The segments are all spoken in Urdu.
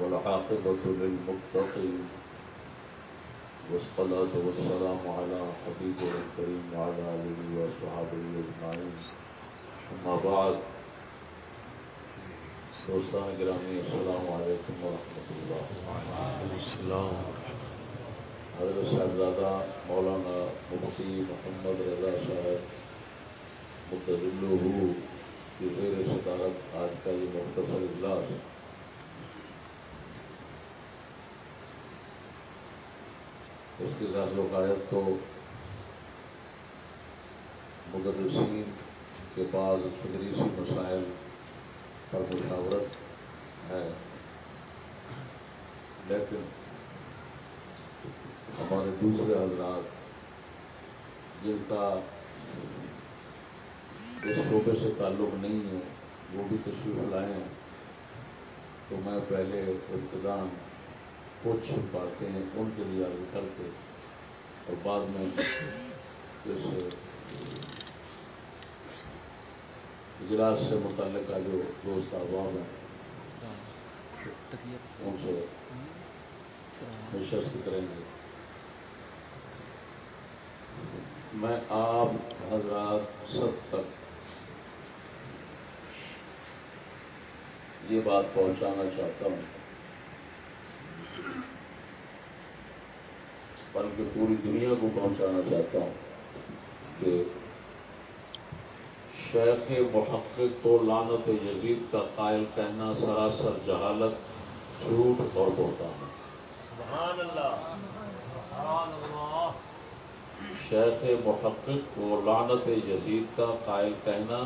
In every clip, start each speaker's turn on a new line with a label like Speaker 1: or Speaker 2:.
Speaker 1: والعاقبة للمتقين والصلاة والسلام على حبيبه الكريم وعلى آله وصحبه أجمعين أما بعد دوستان گرامی السلام علیکم ورحمۃ اللہ.
Speaker 2: السلام.
Speaker 1: حضرت صاحبزادہ مولانا مفتی محمد رضا صاحب متضلہ کی زیر صدارت آج کا یہ مختصر اجلاس اس کی تعلقات تو مدرسین کے بعد تدریسی مسائل پر مشاورت ہے۔ لیکن ہمارے دوسرے حضرات، جن کا اس شعبے سے تعلق نہیں ہے، وہ بھی تشریف لائے ہیں۔ تو میں پہلے ابتدان کچھ باتیں ان کے لیے آگے کر کے۔ اور بعد میں اس اجلاس سے متعلقہ جو دوست احباب ہیں، ان سے نشست کریں گے۔ میں آپ حضرات سب تک یہ بات پہنچانا چاہتا ہوں۔ بلکہ پوری دنیا کو پہنچانا چاہتا ہوں کہ شیخ محقق کو لانت یزید کا قائل کہنا سراسر جہالت جھوٹ اور بہتان ہے شیخ محقق کو لانت یزید کا قائل کہنا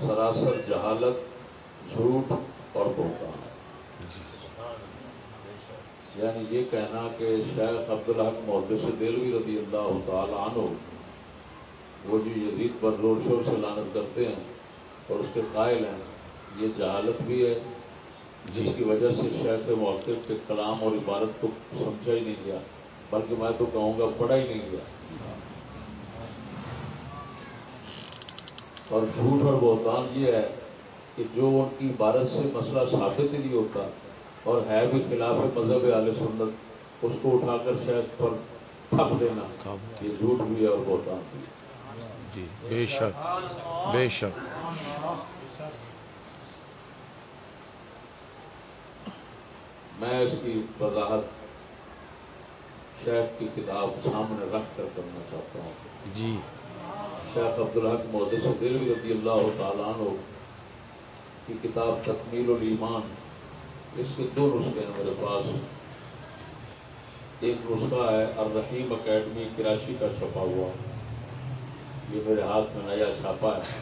Speaker 1: سراسر جہالت جھوٹ اور بہتان ہے یعنی یہ کہنا کہ شیخ عبدالحق محدث دلوی رضی اللہ تعالی عنہ، وہ جو یزید پر زور شور سے لانت کرتے ہیں اور اس کے قائل ہیں، یہ جہالت بھی ہے، جس کی وجہ سے شیخ محقق کے کلام اور عبارت کو سمجھا ہی نہیں گیا، بلکہ میں تو کہوں گا پڑھا ہی نہیں گیا۔ اور جھوٹ اور بہتان یہ ہے کہ جو ان کی عبارت سے مسئلہ ثابت ہی نہیں ہوتا اور ہے بھی خلاف مذہب علیہ سنت اس کو اٹھا کر شاید پر تھپ دینا۔ یہ جھوٹ بھی ہے اور بہتان بھی ہے۔
Speaker 2: جی بے شک بے شک۔
Speaker 1: میں اس کی وضاحت شیخ کی کتاب سامنے رکھ کر کرنا چاہتا ہوں۔
Speaker 2: جی۔
Speaker 1: شیخ عبدالحق محدث دلوی رضی اللہ تعالیٰ کی کتاب تکمیل الایمان۔ اس کے دو نسخے ہیں میرے پاس۔ ایک نسخہ ہے الرحیم اکیڈمی کراچی کا چھپا ہوا۔ یہ میرے ہاتھ میں نیا چھاپا ہے۔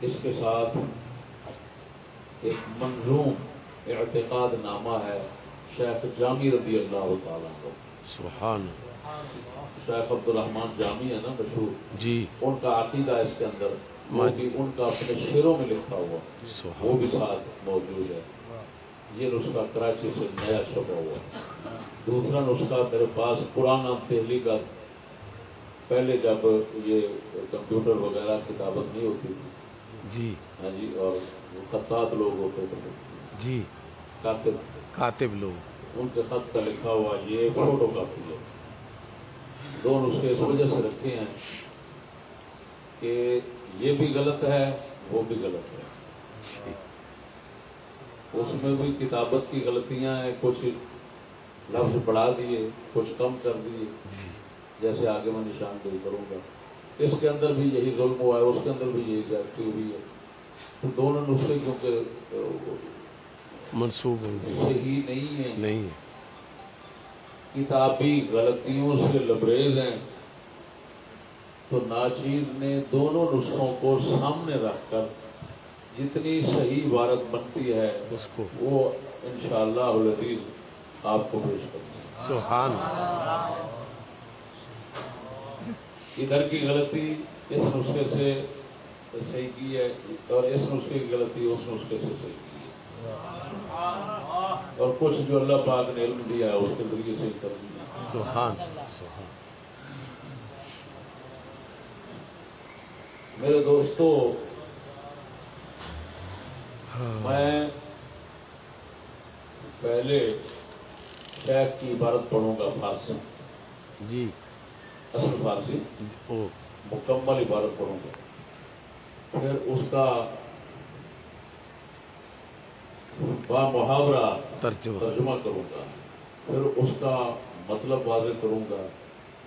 Speaker 1: اس کے ساتھ ایک منظوم اعتقاد نامہ ہے شیخ جامی رضی اللہ تعالیٰ کو
Speaker 2: سبحان
Speaker 1: شیخ عبد الرحمان جامی ہے نا مشہور؟
Speaker 2: جی۔
Speaker 1: ان کا عقیدہ اس کے اندر بھی ان کا اپنے شعروں میں لکھا ہوا وہ بھی ساتھ موجود ہے۔ یہ نسخہ کراچی سے نیا چھپا ہوا دوسرا نسخہ میرے پاس پرانا دہلی کا پہلے جب یہ کمپیوٹر وغیرہ کتابت نہیں ہوتی تھی۔
Speaker 2: جی۔
Speaker 1: ہاں جی اور خطاط لوگ ہوتے تھے۔
Speaker 2: جی۔
Speaker 1: کاتب۔
Speaker 2: کاتب لوگ۔
Speaker 1: ان کے خط کا لکھا ہوا یہ فوٹو کاپی ہے۔ دو نسخے اس وجہ سے رکھے ہیں کہ یہ بھی غلط ہے وہ بھی غلط ہے۔ اس میں بھی کتابت کی غلطیاں ہیں کچھ لفظ بڑھا دیے کچھ کم کر دیے۔ جیسے آگے میں نشاندہی کروں گا۔ اس کے اندر بھی یہی ظلم ہوا ہے اس کے اندر بھی یہی زیادتی ہوئی ہے۔ تو دونوں نسخے کیونکہ
Speaker 2: منسوب
Speaker 1: صحیح نہیں ہیں۔
Speaker 2: نہیں
Speaker 1: کتابی غلطیوں سے لبریز ہیں۔ تو ناچیز نے دونوں نسخوں کو سامنے رکھ کر جتنی صحیح عبارت بنتی ہے
Speaker 2: اس کو۔
Speaker 1: وہ انشاءاللہ العزیز آپ کو پیش کرتے ہیں
Speaker 2: سبحان
Speaker 1: ادھر کی غلطی اس نسخے سے صحیح کی ہے اور اس نسخے کی غلطی اس نسخے سے صحیح کی ہے۔ اور کچھ جو اللہ پاک نے علم دیا ہے اس کے ذریعے سے کر دیا۔
Speaker 2: سبحان سبحان
Speaker 1: میرے دوستو
Speaker 2: ہاں۔
Speaker 1: میں پہلے شیخ کی عبارت پڑھوں گا فارسی۔
Speaker 2: جی۔
Speaker 1: اصل فارسی۔ مکمل عبارت پڑھوں گا۔ پھر اس کا با محاورہ
Speaker 2: ترجمہ
Speaker 1: کروں گا۔ پھر اس کا مطلب واضح کروں گا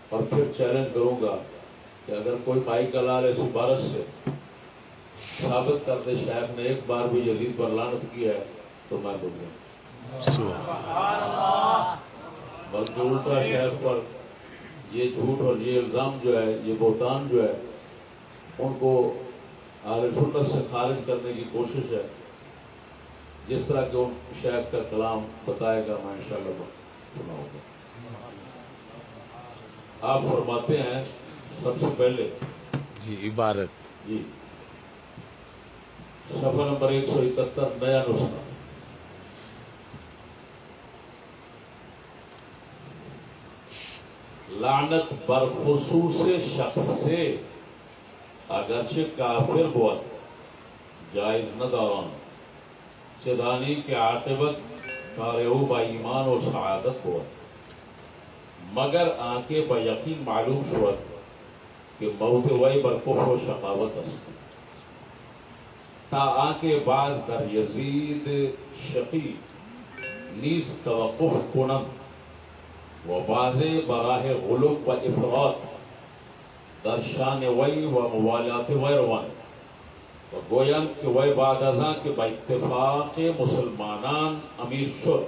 Speaker 1: اور پھر چیلنج کروں گا۔ کہ اگر کوئی مائی کا لال اس عبارت سے ثابت کر دے شیخ نے ایک بار بھی یزید پر لانت کی ہے تو میں
Speaker 2: سبحان
Speaker 1: بس جو الٹا شیخ پر یہ جھوٹ اور یہ الزام جو ہے یہ بہتان جو ہے ان کو اہل سنت سے خارج کرنے کی کوشش ہے۔ جس طرح کہ ان شیخ کا کلام بتائے گا میں انشاءاللہ سناؤں گا۔ آپ فرماتے ہیں سب سے پہلے۔
Speaker 2: جی عبارت۔
Speaker 1: جی۔ سفر نمبر ایک سو اکہتر نیا نسخہ۔ لعنت بر خصوص شخص سے اگرچہ کافر بہت جائز نہ دوران۔ چدانی کے عاقبت کارو با ایمان و سعادت بہت مگر آنکھیں با یقین معلوم شوت کہ موت وی بر کفر و شقاوت است تا آنکه بعد در یزید شقی، نیز توقف کنم۔ و بعض براه غلوب و افراد در شان وی و موالات وی روان۔ و گویم که وی بعد از آن که با اتفاق مسلمانان امیر شد۔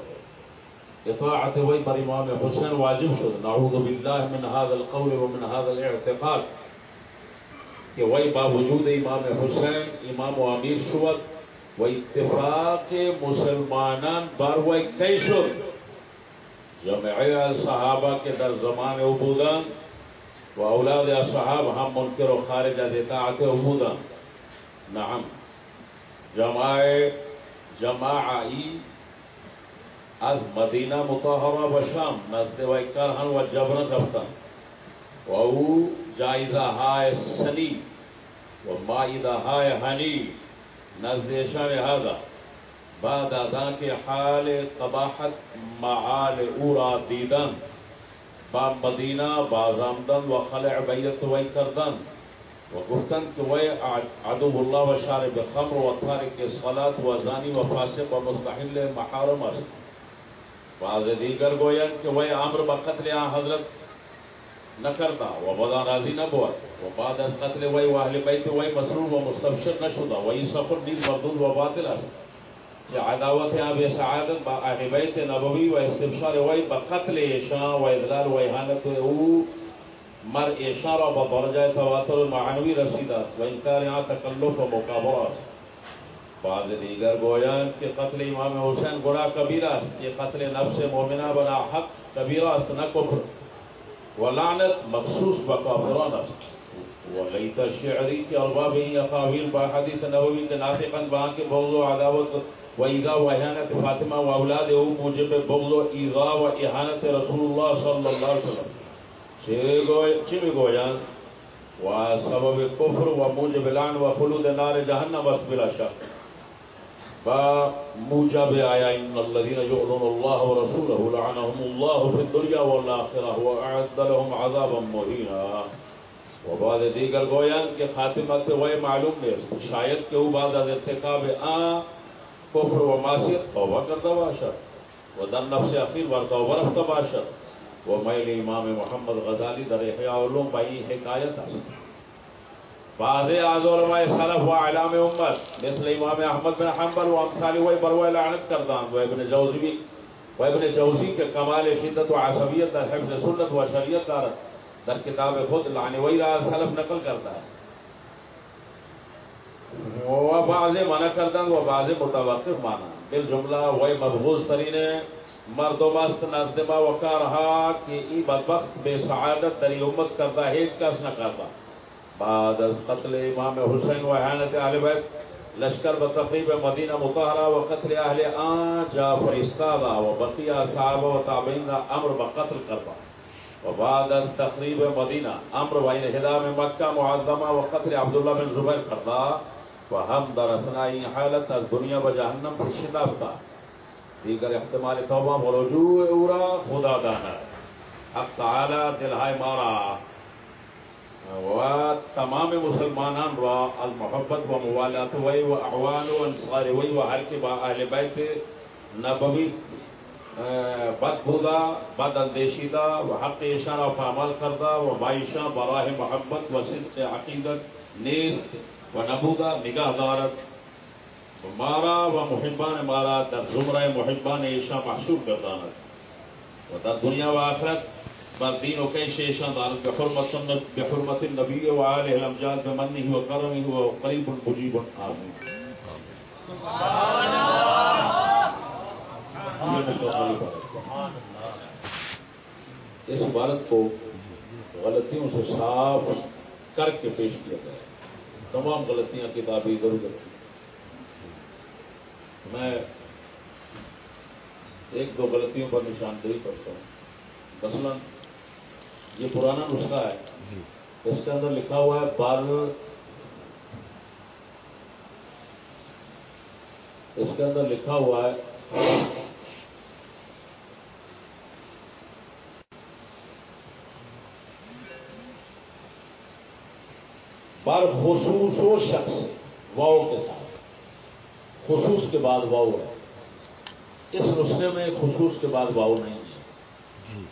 Speaker 1: اطاعت وی بر امام حسین واجب شد۔ نعوذ بالله من هذا القول و من هذا الاعتقاد۔ کہ وہی باوجود امام حسین، امام و امیر شود و اتفاق مسلمانان بر وی کی شد۔ جمعی صحابہ کے در زمان عبودان و اولاد اصحاب ہم منکر و خارج از اطاعت عبودان۔ نعم۔ جماع جماعی از مدینہ مطہرہ و شام نزد و کرہن و جبرن رفتن۔ و او جائزہ ہائے سنی و مائدہ ہائے ہنی، نزد شان هذا بعد ازاں کے حال قباحت معال اورا دیدن، با مدینہ بازامدن و خلع بیت وی کردن۔ و گفتن کہ وی عدو اللہ و شارب خمر و تارک صلاة و زانی و فاسق و مستحل محارم است۔ بعض دیگر گوین کہ وی عمر بقتل آن حضرت نہ کرتا و بدا راضی نہ بوت و بعد از قتل وی و اہل بیت وی مسرور و مستبشر نہ شدہ وی سفر نیز مردود و باطل است۔ کہ عداوت آب سعادت با اہل بیت نبوی و استبشار وی بقتل ایشان و ادلال و احانت او مر ایشان را با درجہ تواتر المعنوی رسید است و انکار یہاں تکلف و مقابر است۔ بعض دیگر گویان کہ قتل امام حسین گناہ کبیرہ است یہ قتل نفس مومنہ بنا حق کبیرہ است، نہ کفر۔ ولعنت مخصوص بکافران است. ولیت الشعری کے ارباب ہی اقاویل با حدیث نبوی کے ناطقا بان کے بغض و عداوت و ایضا و احانت فاطمہ و اولاد او موجب بغض و ایضا و احانت رسول اللہ صلی اللہ علیہ وسلم. چی می گویان و سبب کفر و موجب لعن و خلود نار جہنم است بلا شک. موجب آیا ان الذين يؤذون الله ورسوله لعنهم الله في الدنيا والآخرة وأعد لهم عذابا مهينا۔ و بعد دیگر گویان کہ خاتمت وی معلوم ہے شاید کہ وہ بعد از ارتکاب آ، کفر و معصیت، توبہ کرتا باشد، و در نفس اخیر ور توبہ رفتا باشد۔ و میل امام محمد غزالی در احیاء علوم بائی حکایت است۔ بعض از علماء سلف و اعلام امت، مثل امام احمد بن حنبل و امثال وی بروی لعنت کردان و ابن جوزی بھی و ابن جوزی کے کمال شدت و عصبیت در حفظ سنت و شریعت دارت در کتاب خود لعنی وی را سلف نقل کرتا ہے۔ و بعض منع کردن و بعض متوقف مانا بالجملہ وی مبغوض ترین مرد و مست نزد ما و کارها کہ ای بدبخت، بے سعادت در امت کرتا ہے کس نہ کرتا بعد از قتل امام حسین و احانت اہل بیت، لشکر بتقریب مدینہ مطہرہ و قتل اہل آن جا فرستادا و بقیہ صحابہ و تابعین امر بقتل کرتا و بعد از تقریب مدینہ، امر و انہدام مکہ معظمہ و قتل عبداللہ بن زبیر کرتا و ہم در اثنائی حالت از دنیا و جہنم پر شتافتا دیگر احتمال توبہ و رجوع اورا خدا دانا۔ حق تعالی دلہائے مارا۔ و تمام مسلمانان را المحبت و موالات وی و اعوان و انصار وی و ہر کے با اہل بیت نبوی بد بودا، بد اندیشیدہ و حق اشارہ و عمل کردہ و بائشہ براہ محبت و صدق عقیدت نیست و نبودا، نگاہ دارت مارا و محبان مارا در زمرہ محبان ایشا محصول گرداند و در دنیا و آخرت بر دین و کیش ایشا دارد بحرمت سنت بحرمت النبی و آلہ الامجاد بمنی و کرمی و قریب مجیب آمین یہ مکمل عبارت ہے۔ اس عبارت کو غلطیوں سے صاف کر کے پیش کیا گیا تمام غلطیاں کتابی ادھر ادھر تھیں۔ میں ایک دو غلطیوں پر نشاندہی کرتا ہوں مثلا یہ پرانا نسخہ ہے۔
Speaker 2: جی۔
Speaker 1: اس کے اندر لکھا ہوا ہے بال اس کے اندر لکھا ہوا ہے۔ بر خصوص و شخص واؤ کے ساتھ۔ خصوص کے بعد واؤ ہے۔ اس نسخے میں خصوص کے بعد واؤ نہیں ہے۔
Speaker 2: جی۔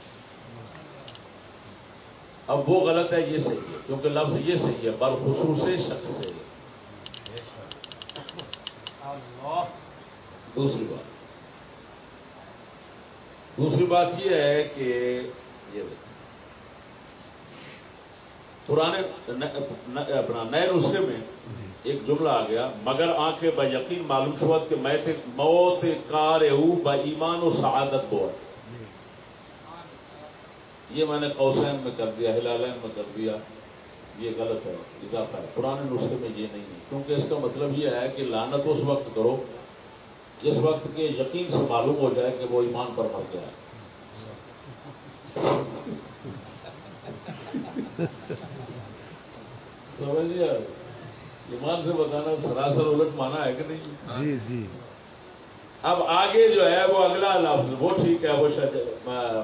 Speaker 1: اب وہ غلط ہے یہ صحیح ہے کیونکہ لفظ یہ صحیح ہے بر خصوص شخص سے دوسری بات۔ دوسری بات یہ ہے کہ یہ پرانے اپنا نئے نسخے میں ایک جملہ آ گیا مگر آنکھیں با یقین معلوم شوت کہ میں تے موت کار او با ایمان و سعادت بور یہ میں نے قوسین میں کر دیا ہلالین میں کر دیا، یہ غلط ہے، اضافہ ہے۔ پرانے نسخے میں یہ نہیں ہے۔ کیونکہ اس کا مطلب یہ ہے کہ لانت اس وقت کرو جس وقت کے یقین سے معلوم ہو جائے کہ وہ ایمان پر مر گیا ہے۔ سمجھ لیا ایمان سے بتانا سراسر الٹ مانا ہے کہ نہیں؟
Speaker 2: جی جی۔
Speaker 1: اب آگے جو ہے وہ اگلا لفظ وہ ٹھیک ہے وہ شاید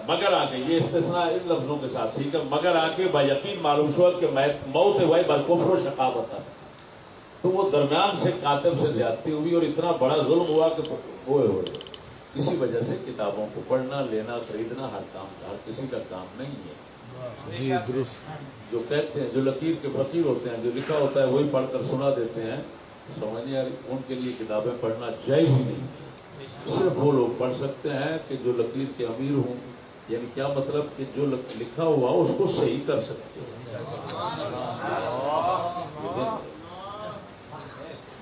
Speaker 1: مگر آگے یہ استثناء ان لفظوں کے ساتھ ٹھیک ہے؟ مگر آگے با یقین معلوم شوت کہ موت ہوئی برکفر و شقاوت ہے۔ تو وہ درمیان سے کاتب سے زیادتی ہوئی اور اتنا بڑا ظلم ہوا کہ ہوئے ہوئے۔ اسی وجہ سے کتابوں کو پڑھنا لینا خریدنا ہر کام ہر کسی کا کام نہیں ہے۔
Speaker 2: جی درست۔
Speaker 1: جو کہتے ہیں جو لکیر کے فقیر ہوتے ہیں جو لکھا ہوتا ہے وہی پڑھ کر سنا دیتے ہیں۔ سمجھ نہیں آ ان کے لیے کتابیں پڑھنا جائز ہی نہیں۔ صرف وہ لوگ پڑھ سکتے ہیں کہ جو لکیر کے امیر ہوں یعنی کیا مطلب کہ جو لکھا ہوا اس کو صحیح کر سکتے ہیں؟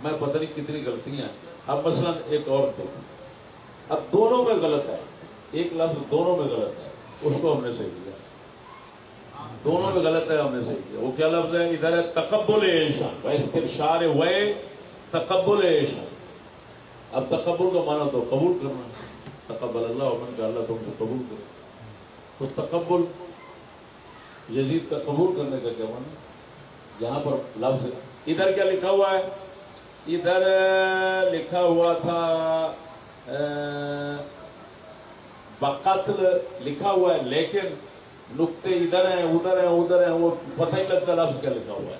Speaker 1: میں پتہ نہیں کتنی غلطیاں اب مثلا ایک اور دیکھیں اب دونوں میں غلط ہے۔ ایک لفظ دونوں میں غلط ہے۔ اس کو ہم نے صحیح کیا۔ دونوں میں غلط ہے، ہم نے صحیح کیا۔ وہ کیا لفظ ہے؟ ادھر ہے تقبل ایشان استرشار ہوئے تقبل ایشان اب تقبل کا مانا تو قبول کرنا تقبل اللہ عمن کا اللہ تم سے قبول کرے۔ تو تقبل یزید کا قبول کرنے کا کیا مانا یہاں پر لفظ ادھر کیا لکھا ہوا ہے؟ ادھر لکھا ہوا تھا بقتل لکھا ہوا ہے، لیکن نقطے ادھر ہیں ادھر ہیں ادھر ہیں، وہ پتہ ہی لگتا لفظ کیا لکھا ہوا ہے۔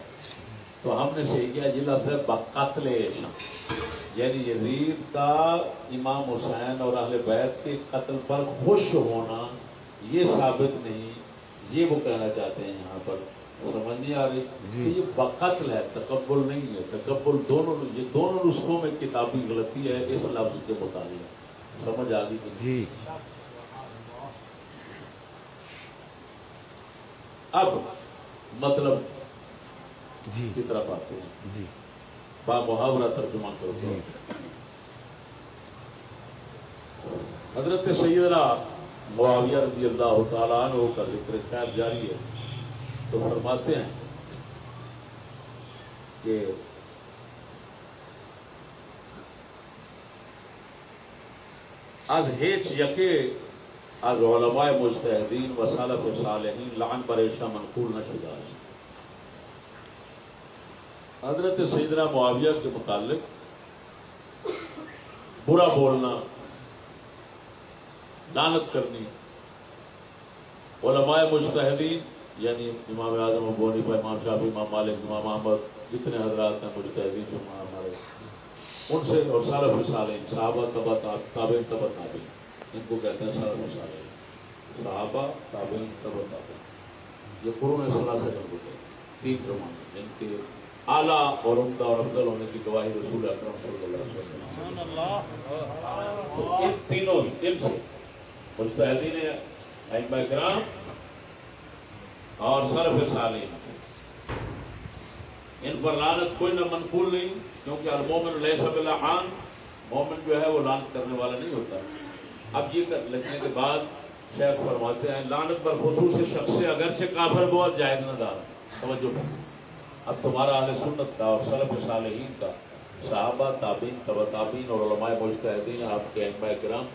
Speaker 1: تو ہم نے صحیح کیا یہ لفظ ہے بقتل یعنی یزید کا امام حسین اور اہل بیت کے قتل پر خوش ہونا یہ ثابت نہیں یہ وہ کہنا چاہتے ہیں یہاں پر۔ سمجھ نہیں آ رہی؟
Speaker 2: جی۔
Speaker 1: کہ یہ بقتل ہے تکبل نہیں ہے۔ تکبل دونوں یہ دونوں نسخوں میں کتابی غلطی ہے اس لفظ کے مطابق۔ سمجھ آ گئی؟
Speaker 2: جی۔
Speaker 1: اب مطلب
Speaker 2: جی۔
Speaker 1: کی طرف آتے ہیں۔
Speaker 2: جی۔
Speaker 1: با محاورہ ترجمہ کرو.
Speaker 2: جی.
Speaker 1: حضرت سیدنا معاویہ رضی اللہ تعالیٰ عنہ کا ذکر خیر جاری ہے. تو فرماتے ہیں کہ از هیچ یکی از علماء مجتهدین و سلف صالحین لعن پریشان منقول نشدہ ہے حضرت سیدنا معاویہ کے متعلق برا بولنا لانت کرنی، علماء مجتہدین یعنی امام اعظم ابو حنیفہ، امام شافی امام مالک، امام احمد، جتنے حضرات ہیں مجتہدین جو ہمارے ان سے اور سالف صالحین صحابہ تبا تابعین تبا تابعین، ان کو کہتے ہیں سالف صالحین صحابہ، تابعین تبا تابعین، یہ قرون صلاح سے جن کو کہتے ہیں، تین زمانے جن کے اعلیٰ اور عمدہ اور افضل ہونے کی گواہی رسول اکرم صلی اللہ علیہ وسلم تو ان تینوں علم سے مجتہدین ائمہ کرام اور سلف صالحین ان پر لانت کوئی نہ منقول نہیں، کیونکہ المومن علیہ سب اللہ خان مومن جو ہے وہ لانت کرنے والا نہیں ہوتا۔ اب یہ لکھنے کے بعد شیخ فرماتے ہیں لانت پر خصوص شخص سے اگرچہ کافر بہت جائز نہ دار، توجہ اب تمہارا اہل سنت کا اور سلف صالحین کا، صحابہ تابین تبا تابین اور علماء مجتہدین، آپ کے علماء کرام،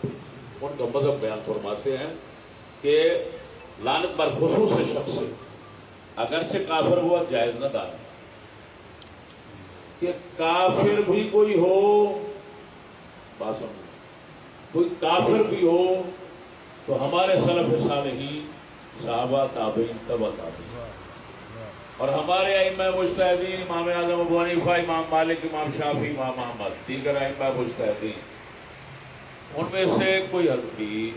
Speaker 1: ان کا مذہب بیان فرماتے ہیں کہ لانت پر خصوص شخص اگرچہ کافر ہوا، جائز نہ دار کہ کافر بھی کوئی ہو، بات سمجھ۔ کوئی کافر بھی ہو، تو ہمارے سلف صالحین، صحابہ، تابعین تبا تابعین۔ اور ہمارے ائمہ مجتہدین، امام اعظم ابو حنیفہ، امام مالک، امام شافی امام احمد، دیگر ائمہ مجتہدین۔ ان میں سے کوئی حلقی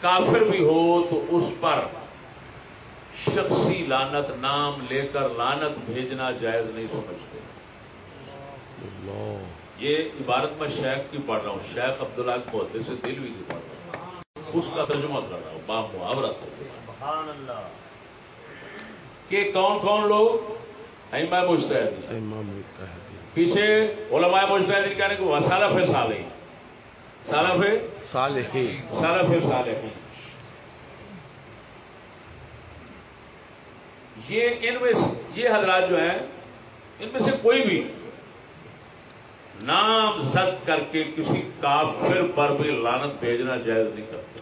Speaker 1: کافر بھی ہو تو اس پر شخصی لانت نام لے کر لانت بھیجنا جائز نہیں سمجھتے۔ یہ عبارت میں شیخ کی پڑھ رہا ہوں۔ شیخ عبداللہ محدے سے دل بھی کی پڑھ رہا ہوں۔ اس کا ترجمہ کر رہا ہوں۔ با محاورہ
Speaker 3: سبحان اللہ۔
Speaker 1: کہ کون کون لوگ ائمہ مجتہدین پیچھے علماء مجتہدین کہنے کو سالف صالحین سالف
Speaker 2: صالحین
Speaker 1: سالف صالحین یہ ان میں یہ حضرات جو ہیں ان میں سے کوئی بھی نام زد کر کے کسی کافر پر بھی لانت بھیجنا جائز نہیں کرتے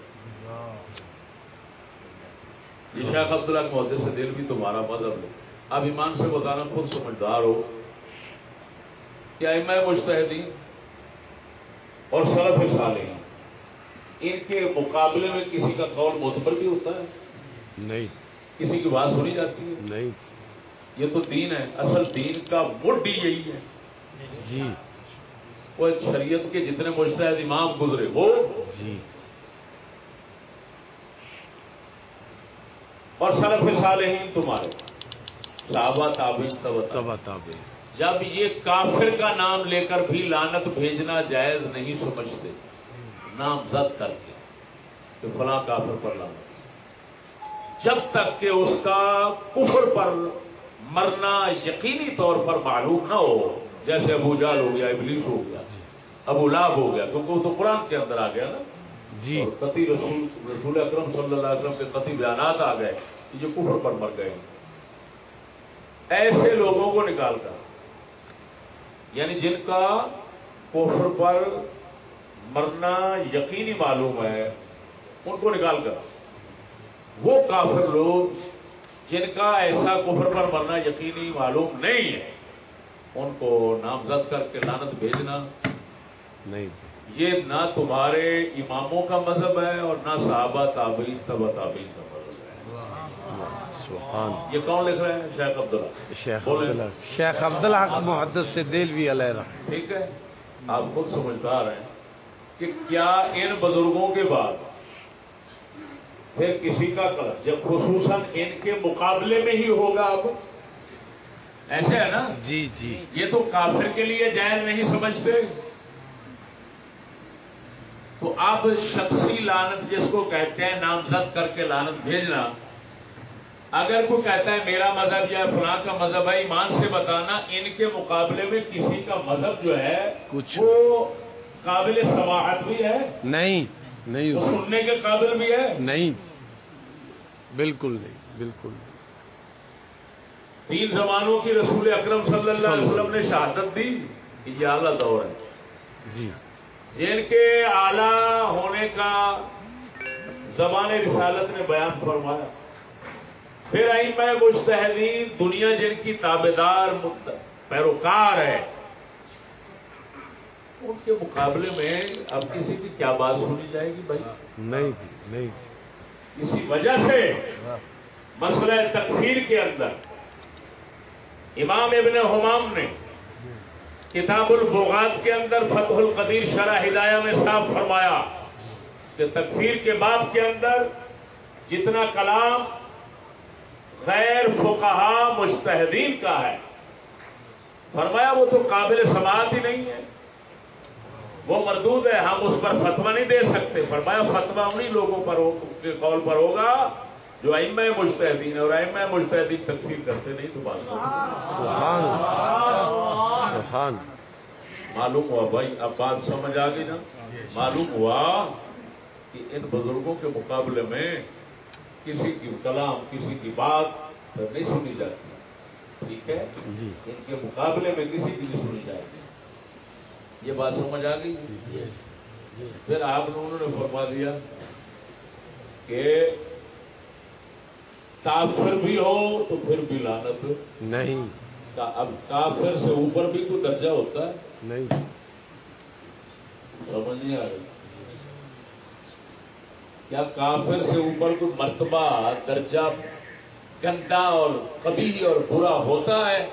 Speaker 1: یہ شیخ عبداللہ کے عہدے سے دل بھی تمہارا مذہب ہے۔ اب ایمان سے بتانا خود سمجھدار ہو۔ کیا میں مجتہدین اور سلف صالحین ان کے مقابلے میں کسی کا قول معتبر بھی ہوتا ہے؟
Speaker 2: نہیں۔
Speaker 1: کسی کی بات سنی جاتی ہے؟
Speaker 2: نہیں۔
Speaker 1: یہ تو دین ہے۔ اصل دین کا مڈ ہی یہی ہے۔
Speaker 2: جی۔
Speaker 1: وہ شریعت کے جتنے مجتہد امام گزرے وہ
Speaker 2: جی۔
Speaker 1: اور سلف صالحین تمہارے۔ صحابہ
Speaker 2: تبا تابع
Speaker 1: جب یہ کافر کا نام لے کر بھی لانت بھیجنا جائز نہیں سمجھتے نام زد کر کے کہ فلاں کافر پر لانت جب تک کہ اس کا کفر پر مرنا یقینی طور پر معلوم نہ ہو جیسے ابو جال ہو گیا ابلیس ہو گیا ابو لاب ہو گیا کیونکہ وہ تو قرآن کے اندر آ گیا نا۔
Speaker 2: جی۔
Speaker 1: اور قطعی رسول رسول اکرم صلی اللہ علیہ وسلم کے قطعی بیانات آ گئے کہ یہ کفر پر مر گئے۔ ایسے لوگوں کو نکال کر یعنی جن کا کفر پر مرنا یقینی معلوم ہے ان کو نکال کر۔ وہ کافر لوگ جن کا ایسا کفر پر مرنا یقینی معلوم نہیں ہے ان کو نامزد کر کے لانت بھیجنا۔
Speaker 2: نہیں۔
Speaker 1: یہ نہ تمہارے اماموں کا مذہب ہے اور نہ صحابہ تابعین تبا تابعین کا مذہب ہے۔ یہ کون لکھ رہے ہیں؟ شیخ عبداللہ
Speaker 2: شیخ۔ عبداللہ شیخ عبدالحق محدث سے دل بھی علیہ
Speaker 1: ٹھیک ہے؟ آپ خود سمجھدار ہیں کہ کیا ان بزرگوں کے بعد پھر کسی کا قلم جب خصوصاً ان کے مقابلے میں ہی ہوگا اب؟ ایسے ہے نا؟
Speaker 2: جی جی۔
Speaker 1: یہ تو کافر کے لیے جائز نہیں سمجھتے۔ تو اب شخصی لانت جس کو کہتے ہیں نامزد کر کے لانت بھیجنا۔ اگر کوئی کہتا ہے میرا مذہب یا فلاں کا مذہب ہے ایمان سے بتانا ان کے مقابلے میں کسی کا مذہب جو ہے
Speaker 2: کچھ-
Speaker 1: وہ قابل سماعت بھی ہے۔
Speaker 2: نہیں نہیں۔
Speaker 1: وہ سننے کے قابل بھی ہے۔
Speaker 2: نہیں۔ بالکل نہیں بالکل نہیں۔
Speaker 1: تین زمانوں کی رسول اکرم صلی اللہ علیہ وسلم نے شہادت دی یہ اعلیٰ دور ہے۔
Speaker 2: جی۔
Speaker 1: جن کے اعلی ہونے کا زبان رسالت نے بیان فرمایا۔ پھر ائمہ مجتہدین دنیا جن کی تابے دار پیروکار ہے ان کے مقابلے میں اب کسی کی کیا بات سنی جائے گی بھائی؟
Speaker 2: نہیں جی نہیں جی۔
Speaker 1: اسی وجہ سے مسئلہ تکفیر کے اندر امام ابن حمام نے کتاب البغات کے اندر فتح القدیر شرح ہدایہ میں صاف فرمایا کہ تکفیر کے باب کے اندر جتنا کلام غیر فقہا مستحدین کا ہے، فرمایا وہ تو قابل سماعت ہی نہیں ہے۔ وہ مردود ہے، ہم اس پر فتوا نہیں دے سکتے۔ فرمایا فتوا انہیں لوگوں پر ہو قول پر ہوگا جو ائمہ مستحدین ہے اور ائمہ مستحدین تکفیر کرتے نہیں تو بات
Speaker 2: سبحان اللہ۔ سبحان
Speaker 1: معلوم ہوا بھائی اب بات سمجھ آ گئی نا؟ معلوم ہوا کہ ان بزرگوں کے مقابلے میں کسی کی کلام کسی کی بات نہیں سنی جاتی۔ ٹھیک ہے؟
Speaker 2: جی۔
Speaker 1: ان کے مقابلے میں کسی کی نہیں سنی جائے گی یہ بات سمجھ آ گئی؟ پھر آپ نے انہوں نے فرما دیا کہ کافر بھی ہو تو پھر بھی لانت
Speaker 2: نہیں۔
Speaker 1: اب کافر سے اوپر بھی کوئی درجہ ہوتا ہے؟
Speaker 2: نہیں۔
Speaker 1: سمجھ نہیں آ رہی۔ کیا کافر سے اوپر کوئی مرتبہ درجہ گندا اور کبھی اور برا ہوتا ہے؟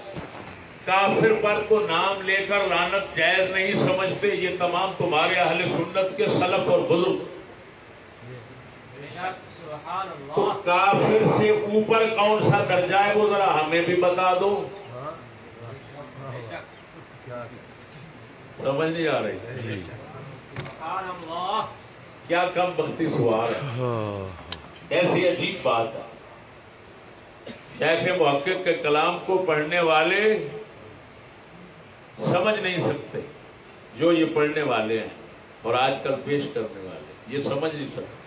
Speaker 1: کافر پر تو نام لے کر لانت جائز نہیں سمجھتے یہ تمام تمہارے اہل سنت کے سلف اور بزرگ۔ تو کافر سے اوپر کون سا درجہ ہے وہ ذرا ہمیں بھی بتا دو؟ سمجھ نہیں آ رہی۔
Speaker 2: جی۔
Speaker 1: کیا کم بختی سوال ہے۔ ایسی عجیب بات ہے۔ شیخ محقق کے کلام کو پڑھنے والے سمجھ نہیں سکتے جو یہ پڑھنے والے ہیں اور آج کل پیش کرنے والے۔ یہ سمجھ نہیں سکتے۔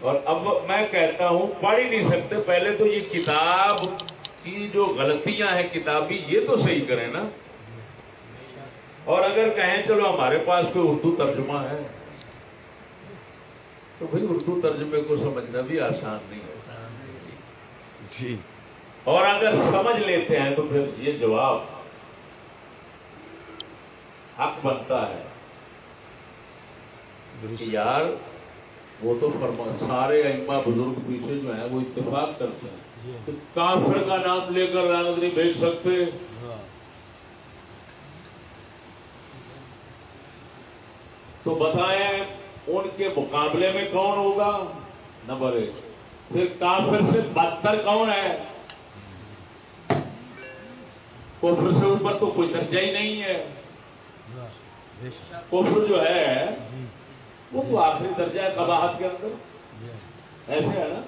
Speaker 1: اور اب میں کہتا ہوں پڑھ ہی نہیں سکتے۔ پہلے تو یہ کتاب کی جو غلطیاں ہیں کتابی یہ تو صحیح کریں نا۔ اور اگر کہیں چلو ہمارے پاس کوئی اردو ترجمہ ہے تو بھائی اردو ترجمے کو سمجھنا بھی آسان نہیں ہوتا
Speaker 2: جی۔
Speaker 1: اور اگر سمجھ لیتے ہیں تو پھر یہ جواب حق بنتا ہے۔ یار وہ تو فرما سارے ائمہ بزرگ پیچھے جو ہیں وہ اتفاق کرتے ہیں۔ کہ کافر کا نام لے کر لانت نہیں بھیج سکتے۔ تو بتائیں ان کے مقابلے میں کون ہوگا؟ نمبر ایک۔ پھر کافر سے بدتر کون ہے؟ کفر سے اوپر تو کوئی درجہ ہی نہیں ہے۔ کفر جو ہے جی۔ وہ تو آخری درجہ ہے قباحت کے اندر۔ ایسے ہے نا؟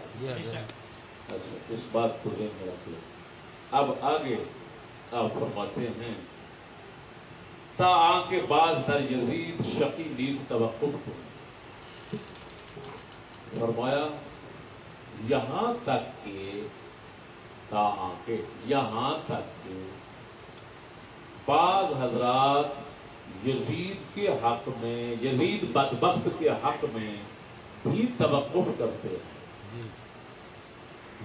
Speaker 1: اچھا اس بات کو ذہن میں رکھ لو۔ اب آگے آپ فرماتے ہیں، تا آ کے بعد در یزید شقی نیز توقف کو فرمایا، یہاں تک کہ، تا آ کے یہاں تک کہ بعض حضرات یزید کے حق میں یزید بدبخت کے حق میں بھی توقف کرتے ہیں۔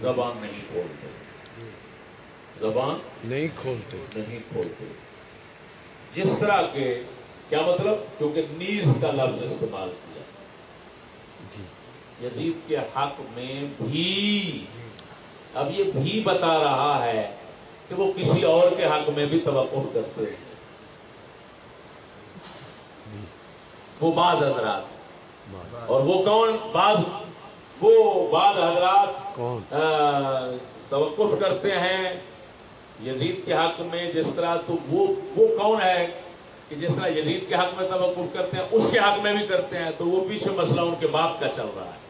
Speaker 1: زبان نہیں کھولتے۔ زبان
Speaker 2: نہیں کھولتے۔
Speaker 1: نہیں کھولتے۔ جس طرح کے کیا مطلب؟ کیونکہ نیز کا لفظ استعمال کیا۔
Speaker 2: جی۔
Speaker 1: یزید کے حق میں بھی۔ اب یہ بھی بتا رہا ہے کہ وہ کسی اور کے حق میں بھی توقف کرتے ہیں۔ وہ بعض حضرات اور وہ کون؟ بعض وہ بعض حضرات توقف کرتے ہیں یزید کے حق میں جس طرح تو وہ وہ کون ہے کہ جس طرح یزید کے حق میں توقف کرتے ہیں اس کے حق میں بھی کرتے ہیں تو وہ پیچھے مسئلہ ان کے باپ کا چل رہا ہے۔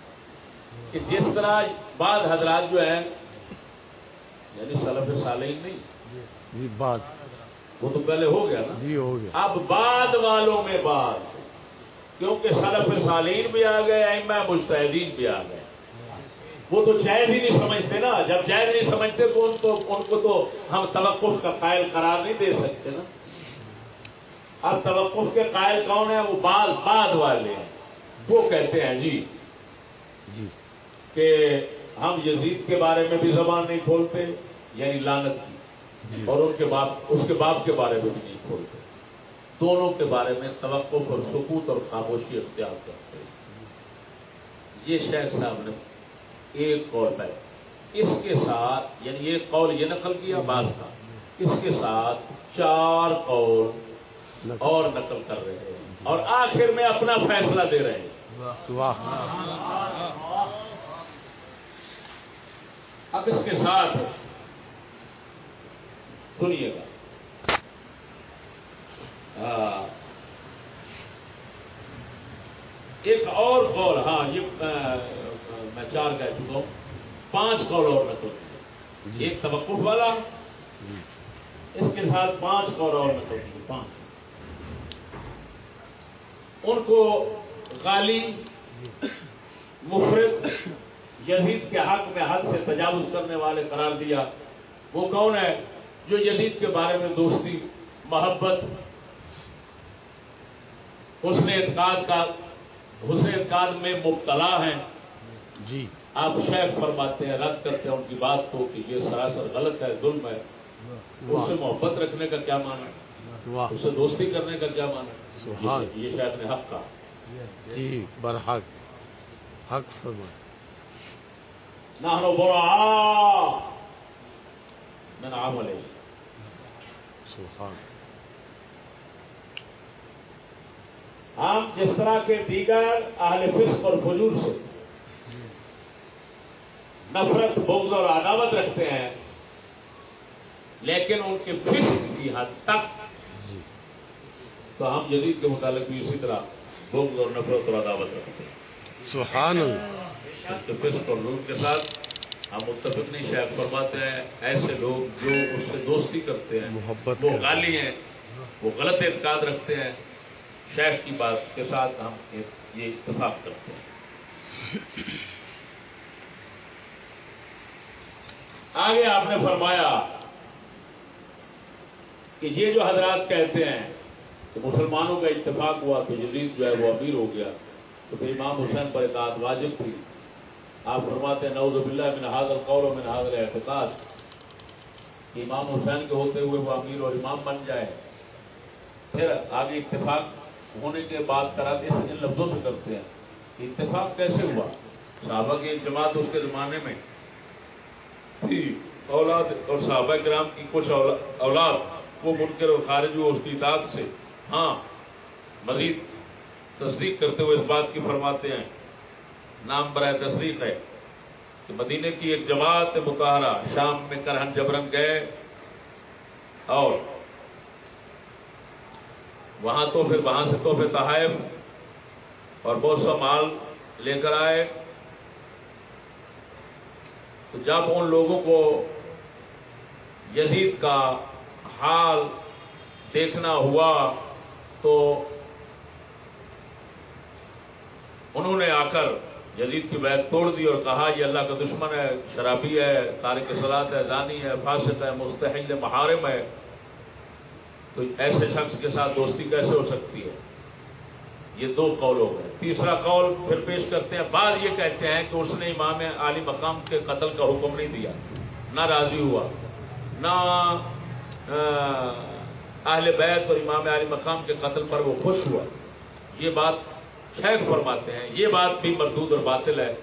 Speaker 1: کہ جس طرح بعض حضرات جو ہے یعنی سلف صالحین نہیں
Speaker 2: جی بات۔
Speaker 1: وہ تو پہلے ہو گیا نا۔
Speaker 2: جی ہو گیا۔
Speaker 1: اب بعد والوں میں بعد۔ کیونکہ سلف سالین بھی آ گئے ائمہ مجتہدین بھی آ گئے۔ وہ تو جائز ہی نہیں سمجھتے نا۔ جب جائز نہیں سمجھتے تو ان کو ان کو تو ہم توقف کا قائل قرار نہیں دے سکتے نا۔ اب توقف کے قائل کون ہیں؟ وہ بعد بعد والے ہیں۔ وہ کہتے ہیں جی۔
Speaker 2: جی۔
Speaker 1: کہ ہم یزید کے بارے میں بھی زبان نہیں کھولتے یعنی لانت کی۔
Speaker 2: جی۔
Speaker 1: اور ان کے باپ اس کے باپ کے بارے میں بھی نہیں کھولتے۔ دونوں کے بارے میں توقف اور سکوت اور خاموشی اختیار کرتے ہیں۔ یہ شیخ صاحب نے ایک قول ہے اس کے ساتھ یعنی یہ قول یہ نقل کیا بعض کا۔ اس کے ساتھ چار قول اور نقل کر رہے ہیں۔ اور آخر میں اپنا فیصلہ دے رہے ہیں۔ اب اس کے ساتھ سنیے گا۔ ایک اور قول ہاں یہ میں چار کہہ چکا ہوں۔ پانچ قول اور نقل۔ کیے ایک توقف والا اس کے ساتھ پانچ قول اور نقل۔ کیے پانچ۔ ان کو غالی مفرد یزید کے حق میں حد سے تجاوز کرنے والے قرار دیا۔ وہ کون ہے جو یزید کے بارے میں دوستی محبت حسن اعتقاد کا حسن اعتقاد میں مبتلا ہیں۔
Speaker 2: جی۔
Speaker 1: آپ شیخ فرماتے ہیں رد کرتے ہیں ان کی بات کو کہ یہ سراسر غلط ہے ظلم ہے۔ اس سے محبت رکھنے کا کیا مانا ہے؟ اس سے دوستی کرنے کا کیا مانا ہے۔ یہ- شاید نے حق کہا۔
Speaker 2: جی برحق۔ حق فرما
Speaker 1: نحن براء من عمله
Speaker 2: سبحان۔
Speaker 1: ہم جس طرح کے دیگر اہل فسق اور فجور سے نفرت بغض اور عداوت رکھتے ہیں لیکن ان کے فسق کی حد تک
Speaker 2: جی۔
Speaker 1: تو ہم جدید کے متعلق بھی اسی طرح بغض اور نفرت اور عداوت رکھتے ہیں۔
Speaker 2: سبحان اللہ۔
Speaker 1: فسق اور ظلم کے ساتھ ہم متفق نہیں شاید فرماتے ہیں ایسے لوگ جو اس سے دوستی کرتے ہیں
Speaker 2: محبت
Speaker 1: وہ۔ غالی ہیں وہ غلط اعتقاد رکھتے ہیں شیخ کی بات کے ساتھ ہم یہ اتفاق کرتے ہیں۔ آگے آپ نے فرمایا کہ یہ جو حضرات کہتے ہیں کہ مسلمانوں کا اتفاق ہوا تو جدید جو ہے وہ امیر ہو گیا، تو پھر امام حسین پر اطاعت واجب تھی۔ آپ فرماتے ہیں، نعوذ باللہ من حاضر القول و من حاضر اعتقاد کہ امام حسین کے ہوتے ہوئے وہ امیر اور امام بن جائے۔ پھر آگے اتفاق ہونے کے بعد کرا اس ان لفظوں سے کرتے ہیں۔ اتفاق کیسے ہوا؟ صحابہ کی ایک جماعت اس کے زمانے میں تھی۔ اولاد اور صحابہ کرام کی کچھ اولاد، وہ منکر اور خارج ہوئے اس کی اطاعت سے۔ ہاں مزید تصدیق کرتے ہوئے اس بات کی فرماتے ہیں۔ نام برائے تصدیق ہے کہ مدینے کی ایک جماعت مطالعہ شام میں کرہن جبرن گئے اور وہاں تو پھر وہاں سے تو پھر تحائف اور بہت سا مال لے کر آئے۔ تو جب ان لوگوں کو یزید کا حال دیکھنا ہوا تو انہوں نے آ کر یزید کی بیعت توڑ دی اور کہا، یہ اللہ کا دشمن ہے، شرابی ہے تارک سلاد ہے دانی ہے، فاسق ہے، مستحل محارم ہے۔ تو ایسے شخص کے ساتھ دوستی کیسے ہو سکتی ہے؟ یہ دو قول ہو گئے تیسرا قول پھر پیش کرتے ہیں بعض یہ کہتے ہیں کہ اس نے امام عالی مقام کے قتل کا حکم نہیں دیا۔ نہ راضی ہوا، نہ اہل بیت اور امام علی مقام کے قتل پر وہ خوش ہوا۔ یہ بات شیخ فرماتے ہیں، یہ بات بھی مردود اور باطل ہے۔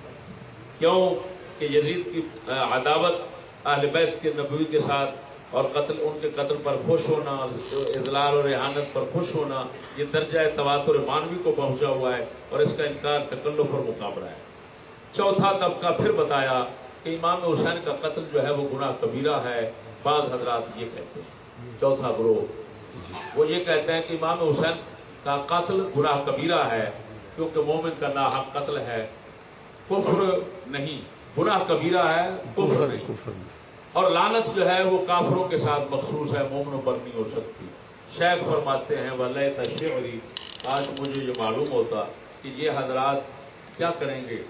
Speaker 1: کیوں؟ کہ یزید کی عداوت اہل بیت کے نبوی کے ساتھ اور قتل ان کے قتل پر خوش ہونا اضلال اور احانت پر خوش ہونا، یہ درجہ تواتر مانوی کو پہنچا ہوا ہے اور اس کا انکار تکلف اور مقابلہ ہے۔ چوتھا طبقہ پھر بتایا کہ امام حسین کا قتل جو ہے وہ گناہ کبیرہ ہے۔ بعض حضرات یہ کہتے ہیں۔ چوتھا گروہ۔ وہ یہ کہتے ہیں کہ امام حسین کا قتل گناہ کبیرہ ہے، کیونکہ مومن کا ناحق قتل ہے۔ کفر نہیں۔ گناہ کبیرہ ہے، کفر
Speaker 2: کفر
Speaker 1: نہیں۔
Speaker 2: کفر
Speaker 1: اور لانت جو ہے وہ کافروں کے ساتھ مخصوص ہے، مومنوں پر نہیں ہو سکتی۔ شیخ فرماتے ہیں ولہ تشعری آج مجھے یہ معلوم ہوتا کہ یہ حضرات کیا کریں گے؟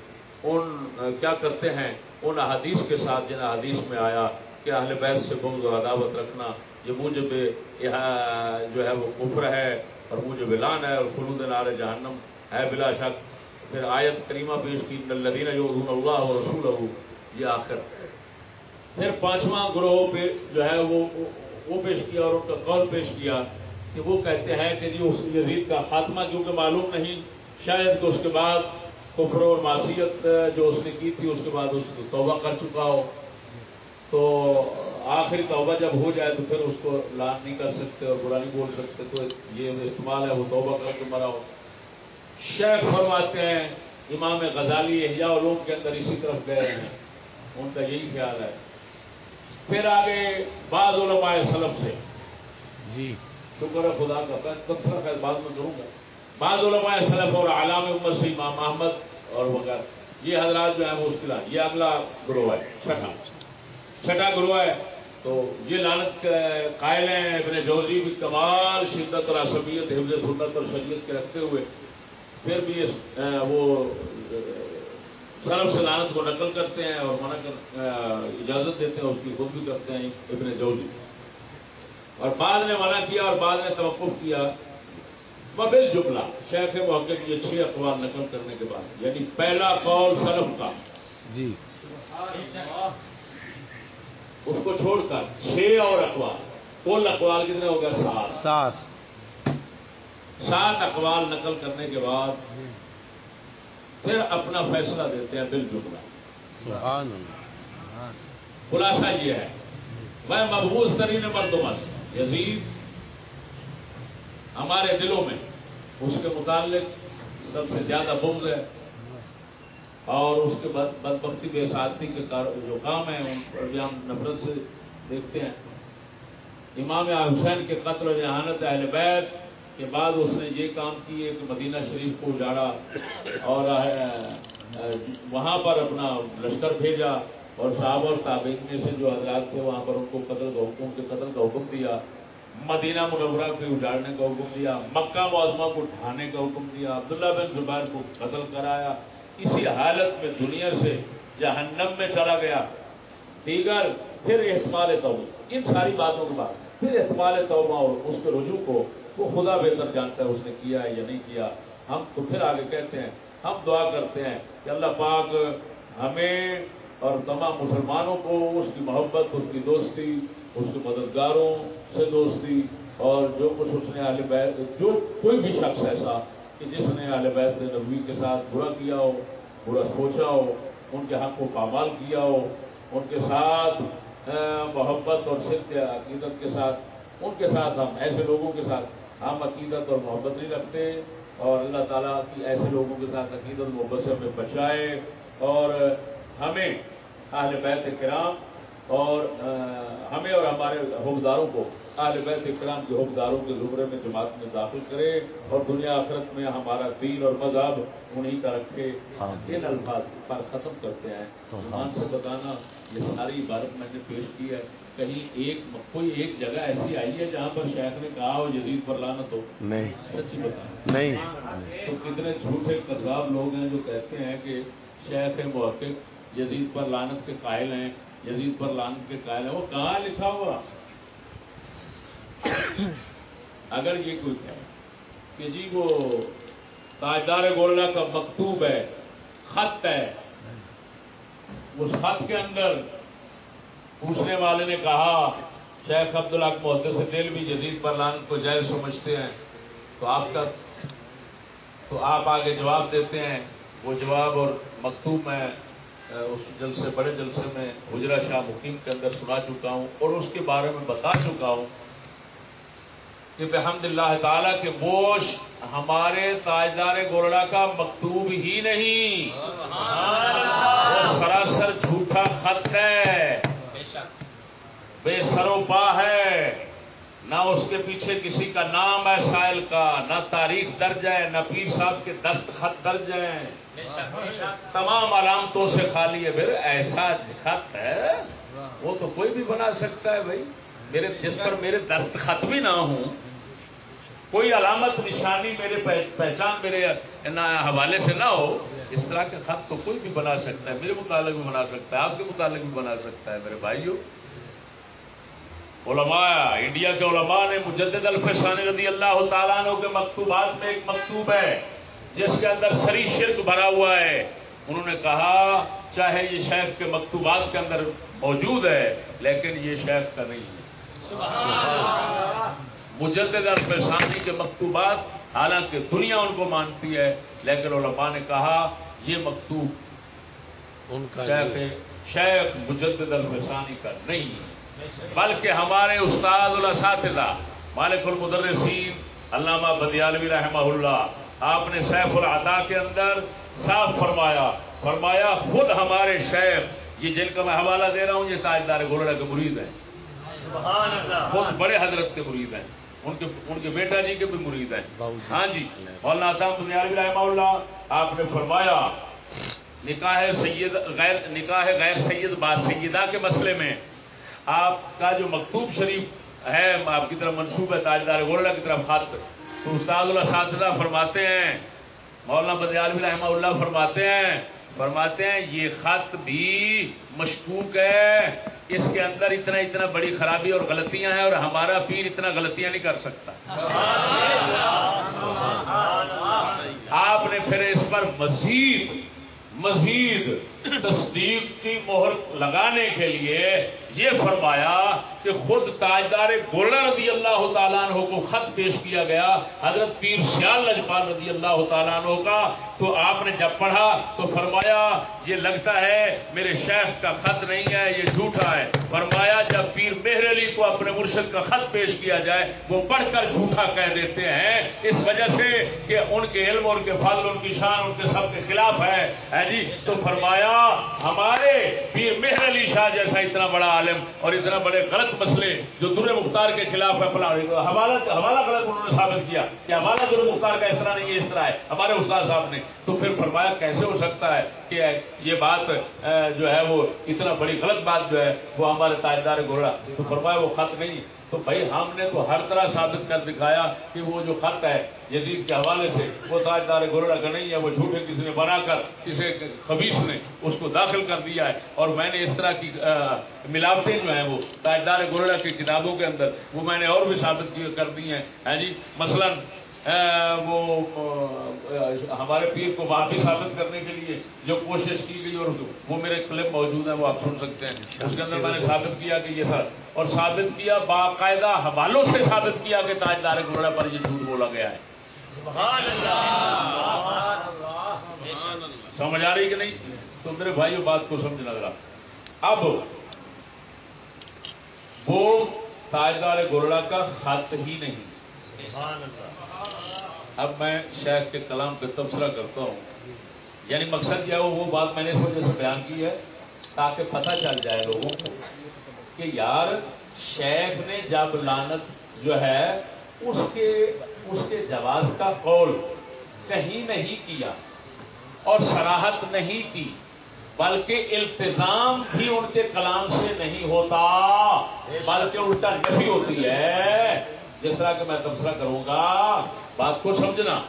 Speaker 1: ان، کیا کرتے ہیں؟ ان حدیث کے ساتھ جن حدیث میں آیا کہ اہل بیت سے بغض و عداوت رکھنا، یہ موجب جو ہے وہ کفر ہے اور موجب لان ہے اور خلود نار جہنم ہے بلا شک۔ پھر آیت کریمہ پیش کی الذین یؤذون اللہ و یہ آخر۔ پھر پانچواں گروہ پہ جو ہے وہ وہ پیش کیا اور ان کا قول پیش کیا کہ وہ کہتے ہیں کہ جی اس یزید کا خاتمہ کیونکہ معلوم نہیں، شاید کہ اس کے بعد کفر اور معصیت جو اس نے کی تھی، اس کے بعد اس کو توبہ کر چکا ہو۔ تو آخری توبہ جب ہو جائے تو پھر اس کو لان نہیں کر سکتے اور برا نہیں بول سکتے، تو یہ استعمال ہے وہ توبہ کر کے مرا ہو۔ شیخ فرماتے ہیں، امام غزالی احیاء علوم کے اندر اسی طرف گئے ہیں۔ ان کا یہی خیال ہے۔ پھر آگے بعض علماء سلف سے۔
Speaker 2: جی۔
Speaker 1: شکر ہے خدا کا تبصرہ کا بعد میں کروں گا۔ بعض علماء سلف اور عالم عمر سے امام احمد اور وغیرہ۔ یہ حضرات جو ہیں وہ اس کے یہ اگلا گروہ ہے چھٹا۔ چھٹا گروہ ہے۔ تو یہ لانت قائل ہیں ابن جوزی بھی کمال شدت اور عصبیت حفظ سنت اور شریعت کے رکھتے ہوئے۔ پھر بھی اس وہ سرف سے لانت کو نقل کرتے ہیں اور منع کر اجازت دیتے ہیں اس کی خود بھی کرتے ہیں ابن جوزی۔ اور بعد نے منع کیا اور بعد نے توقف کیا۔ ببل جملہ شیخ محقق یہ چھ اخبار نقل کرنے کے بعد یعنی پہلا قول سلف کا۔
Speaker 2: جی۔
Speaker 1: اس کو چھوڑ کر چھ اور اخبار کل اخبار کتنے ہو گئے؟ سات۔
Speaker 2: سات۔
Speaker 1: سات اخبار نقل کرنے کے بعد پھر اپنا فیصلہ دیتے ہیں بل جملہ
Speaker 2: سبحان اللہ۔
Speaker 1: خلاصہ یہ ہے میں مقبوض ترین مردمس یزید ہمارے دلوں میں اس کے متعلق سب سے زیادہ بغض ہے اور اس کے بعد بدبختی بے سادتی کے جو کام ہیں ان پر بھی ہم نفرت سے دیکھتے ہیں۔ امام حسین کے قتل و جہانت اہل بیت کے بعد اس نے یہ کام کیے کہ مدینہ شریف کو اجاڑا اور وہاں پر اپنا لشکر بھیجا اور صحابہ اور تابعین میں سے جو حضرات تھے وہاں پر ان کو قتل کا حکم کے قتل کا حکم دیا، مدینہ منورہ کو اجاڑنے کا حکم دیا، مکہ معظمہ کو ڈھانے کا حکم دیا، عبداللہ بن زبیر کو قتل کرایا۔ اسی حالت میں دنیا سے جہنم میں چلا گیا۔ دیگر پھر احتمال توبہ۔ ان ساری باتوں کے بعد پھر احتمال توبہ اور اس کے رجوع کو وہ خدا بہتر جانتا ہے اس نے کیا ہے یا نہیں کیا۔ ہم تو پھر آگے کہتے ہیں، ہم دعا کرتے ہیں کہ اللہ پاک ہمیں اور تمام مسلمانوں کو اس کی محبت، اس کی دوستی، اس کے مددگاروں سے دوستی اور جو کچھ اس نے اہل بیت، جو کوئی بھی شخص ایسا کہ جس نے اہل بیت نبوی کے ساتھ برا کیا ہو، برا سوچا ہو، ان کے حق کو پامال کیا ہو، ان کے ساتھ محبت اور صرف عقیدت کے ساتھ، ان کے ساتھ ہم، ایسے لوگوں کے ساتھ ہم عقیدت اور محبت نہیں رکھتے اور اللہ تعالیٰ کی ایسے لوگوں کے ساتھ عقیدت محبت سے ہمیں بچائے اور ہمیں اہل بیت کرام اور ہمیں اور ہمارے حکمداروں کو اہل بیت کرام کے حکمداروں کے زمرے میں جماعت میں داخل کرے اور دنیا آخرت میں ہمارا دین اور مذہب انہیں کا رکھے۔ ان الفاظ پر ختم کرتے ہیں۔ ایمان سے بتانا یہ ساری عبارت میں نے پیش کی ہے۔ کہیں ایک کوئی ایک جگہ ایسی آئی ہے جہاں پر شیخ نے کہا ہو جدید پر لانت ہو؟
Speaker 2: نہیں۔
Speaker 1: سچی بتا۔
Speaker 2: نہیں۔
Speaker 1: تو کتنے جھوٹے قذاب لوگ ہیں جو کہتے ہیں کہ شیخ محقق یزید پر لانت کے قائل ہیں یزید پر لانت کے قائل ہیں۔ وہ کہاں لکھا ہوا؟ اگر یہ کوئی ہے کہ جی وہ تاجدار گولڈا کا مکتوب ہے خط ہے اس خط کے اندر پوچھنے والے نے کہا شیخ عبدالحق محدث سے دل بھی جدید پر لانت کو جائز سمجھتے ہیں۔ تو آپ کا تو آپ آگے جواب دیتے ہیں۔ وہ جواب اور مکتوب میں اس جلسے بڑے جلسے میں حجرا شاہ مقیم کے اندر سنا چکا ہوں اور اس کے بارے میں بتا چکا ہوں کہ بحمد اللہ تعالیٰ کے بوش ہمارے تاجدار گولڑا کا مکتوب ہی نہیں۔ وہ سراسر جھوٹا خط ہے۔ بے سرو پا ہے۔ نہ اس کے پیچھے کسی کا نام ہے سائل کا نہ تاریخ درج ہے نہ پیر صاحب کے دستخط درج ہیں تمام علامتوں سے خالی ہے۔ پھر ایسا خط ہے وہ تو کوئی بھی بنا سکتا ہے بھائی۔ میرے جس پر میرے دستخط بھی نہ ہوں کوئی علامت نشانی میرے پہچان میرے حوالے سے نہ ہو، اس طرح کے خط تو کوئی بھی بنا سکتا ہے، میرے متعلق بھی بنا سکتا ہے، آپ کے متعلق بھی بنا سکتا ہے، میرے بھائیوں علماء، انڈیا کے علماء نے مجدد الفسانی رضی اللہ تعالیٰ عنہ کے مکتوبات میں ایک مکتوب ہے، جس کے اندر سری شرک بھرا ہوا ہے۔ انہوں نے کہا، چاہے یہ شیخ کے مکتوبات کے اندر موجود ہے، لیکن یہ شیخ کا نہیں ہے۔ مجدد الفسانی کے مکتوبات حالانکہ دنیا ان کو مانتی ہے لیکن علماء نے کہا یہ مکتوب
Speaker 2: ان کا
Speaker 1: شیخ شیخ مجدد الفسانی کا نہیں ہے بلکہ ہمارے استاد الاساتذہ مالک المدرسین علامہ بدیالوی رحمہ اللہ آپ نے سیف العدا کے اندر صاف فرمایا فرمایا خود ہمارے شیخ یہ جن کا میں حوالہ دے رہا ہوں یہ تاجدار گولڑا کے مرید ہیں۔
Speaker 3: سبحان اللہ۔
Speaker 1: خود بڑے حضرت کے مرید ہیں۔ ان کے ان کے بیٹا جی کے بھی مرید ہیں۔
Speaker 2: جی۔
Speaker 1: ہاں جی۔ مولانا آدم بنیادی رحمہ اللہ آپ نے فرمایا نکاح سید غیر نکاح غیر سید با سیدہ کے مسئلے میں آپ کا جو مکتوب شریف ہے آپ کی طرف منسوب ہے تاجدار گولڈا کی طرف خط تو استاد الاساتذہ فرماتے ہیں مولانا بدیالوی رحمہ اللہ فرماتے ہیں فرماتے ہیں، یہ خط بھی مشکوک ہے۔ اس کے اندر اتنا اتنا بڑی خرابی اور غلطیاں ہیں اور ہمارا پیر اتنا غلطیاں نہیں کر سکتا۔ آپ نے پھر اس پر مزید مزید تصدیق کی مہر لگانے کے لیے یہ فرمایا کہ خود تاجدار گولڈا رضی اللہ تعالیٰ عنہ کو خط پیش کیا گیا، حضرت پیر سیال لجپال رضی اللہ تعالیٰ عنہ کا، تو آپ نے جب پڑھا تو فرمایا، یہ لگتا ہے میرے شیخ کا خط نہیں ہے، یہ جھوٹا ہے۔ فرمایا، جب پیر مہر علی کو اپنے مرشد کا خط پیش کیا جائے، وہ پڑھ کر جھوٹا کہہ دیتے ہیں۔ اس وجہ سے کہ ان کے علم ان کے فضل، ان کی شان، ان کے سب کے خلاف ہے جی؟ تو فرمایا، ہمارے پیر مہر علی شاہ جیسا اتنا بڑا عالم اور اتنا بڑے غلط مسئلے جو در مختار کے خلاف ہے، فلاں حوالہ حوالہ غلط انہوں نے ثابت کیا کہ حوالہ در مختار کا اس طرح نہیں ہے، اس طرح ہے۔ ہمارے استاد صاحب نے تو پھر فرمایا کیسے ہو سکتا ہے کہ یہ بات جو ہے وہ اتنا بڑی غلط بات جو ہے وہ ہمارے تاجدار گھوڑا تو فرمایا وہ خط نہیں تو بھائی ہم نے تو ہر طرح ثابت کر دکھایا کہ وہ جو خط ہے یزید کے حوالے سے، وہ تاجدار گھوڑا کا نہیں ہے، وہ جھوٹے کسی نے بنا کر کسی خبیص نے اس کو داخل کر دیا ہے۔ اور میں نے اس طرح کی ملاوٹیں جو ہیں وہ تاجدار گھوڑا کی کتابوں کے اندر، وہ میں نے اور بھی ثابت کی- کر دی ہیں۔ ہیں جی مثلاً وہ ہمارے پیر کو واپس ثابت کرنے کے لیے جو کوشش کی گئی اور وہ میرے کلپ موجود ہیں وہ آپ سن سکتے ہیں۔ اس کے اندر میں نے ثابت کیا کہ یہ سر اور ثابت کیا باقاعدہ حوالوں سے ثابت کیا کہ تاجدار گھوڑا پر یہ جھوٹ بولا گیا ہے۔
Speaker 3: سبحان اللہ۔
Speaker 1: سمجھ آ رہی کہ نہیں؟ تو میرے بھائیوں بات کو سمجھنا ذرا۔ اب وہ تاجدار گولڑا کا خط ہی نہیں۔
Speaker 3: سبحان اللہ۔
Speaker 1: اب میں شیخ کے کلام پہ تبصرہ کرتا ہوں۔ یعنی مقصد کیا ہو؟ وہ بات میں نے اس وجہ سے بیان کی ہے تاکہ پتہ چل جائے لوگوں کو کہ یار شیخ نے جب لانت جو ہے اس کے اس کے جواز کا قول کہیں نہیں کیا اور سراحت نہیں کی، بلکہ التزام بھی ان کے کلام سے نہیں ہوتا۔ بلکہ الٹا نفی ہوتی ہے۔ جس طرح کہ میں تبصرہ کروں گا بات کو سمجھنا۔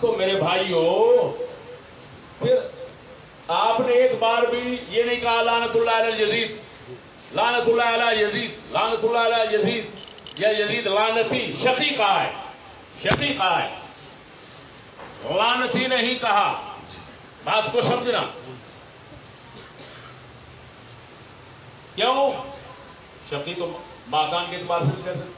Speaker 1: تو میرے بھائیوں پھر آپ نے ایک بار بھی یہ نہیں کہا لانت اللہ علیہ یزید لانت اللہ علیہ یزید لانت اللہ علیہ یزید، یا یزید لانتی شقی کہا ہے شقی کہا ہے۔ لانتی نہیں کہا۔ بات کو سمجھنا۔ کیوں؟ شقی تو ماکان کے اعتبار سے بھی کہہ ہیں۔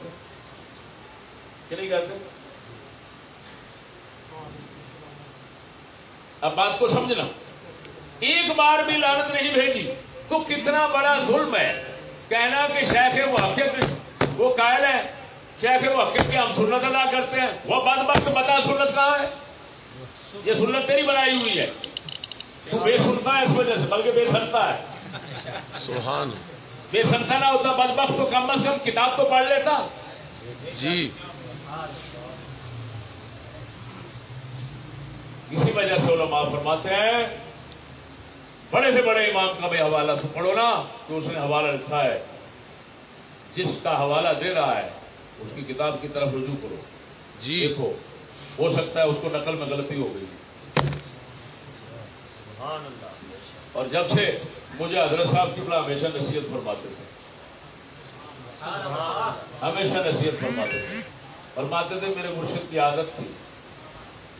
Speaker 1: اب بات کو سمجھنا۔ ایک بار بھی لانت نہیں بھیجی۔ تو کتنا بڑا ظلم ہے۔ کہنا کہ شیخ محقق وہ قائل ہے شیخ محقق کی ہم سنت ادا کرتے ہیں۔ وہ بد وقت بتا سنت کہاں ہے؟ یہ سنت تیری بنائی ہوئی ہے۔ تو بے سنتا ہے اس وجہ سے بلکہ بے سنتا ہے۔
Speaker 2: سبحان۔
Speaker 1: بے سنتا نہ ہوتا بد وقت تو کم از کم کتاب تو پڑھ لیتا۔
Speaker 2: جی
Speaker 1: اسی وجہ سے علماء فرماتے ہیں بڑے سے بڑے امام کا بھی حوالہ سے پڑھو نا تو اس نے حوالہ لکھا ہے۔ جس کا حوالہ دے رہا ہے اس کی کتاب کی طرف رجوع کرو۔
Speaker 2: جی۔
Speaker 1: دیکھو ہو سکتا ہے اس کو نقل میں غلطی ہو گئی۔
Speaker 3: سبحان اللہ
Speaker 1: اور جب سے مجھے حضرت صاحب کی بڑا ہمیشہ نصیحت فرماتے تھے۔ ہمیشہ نصیحت فرماتے تھے۔ فرماتے تھے میرے مرشد کی عادت تھی۔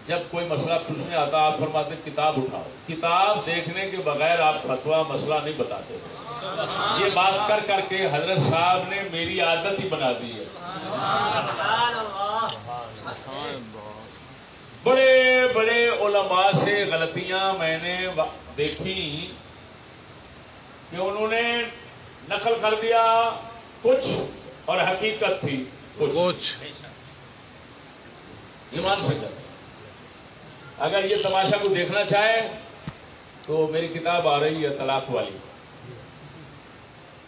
Speaker 1: جب کوئی مسئلہ پوچھنے آتا آپ فرماتے کتاب اٹھاؤ۔ کتاب دیکھنے کے بغیر آپ فتوا مسئلہ نہیں بتاتے۔ یہ بات کر کر کے حضرت صاحب نے میری عادت ہی بنا دی ہے۔ بڑے بڑے علماء سے غلطیاں میں نے دیکھی کہ انہوں نے نقل کر دیا کچھ اور حقیقت تھی کچھ۔
Speaker 2: کچھ۔
Speaker 1: ایمان سے کر اگر یہ تماشا کو دیکھنا چاہے تو میری کتاب آ رہی ہے طلاق والی۔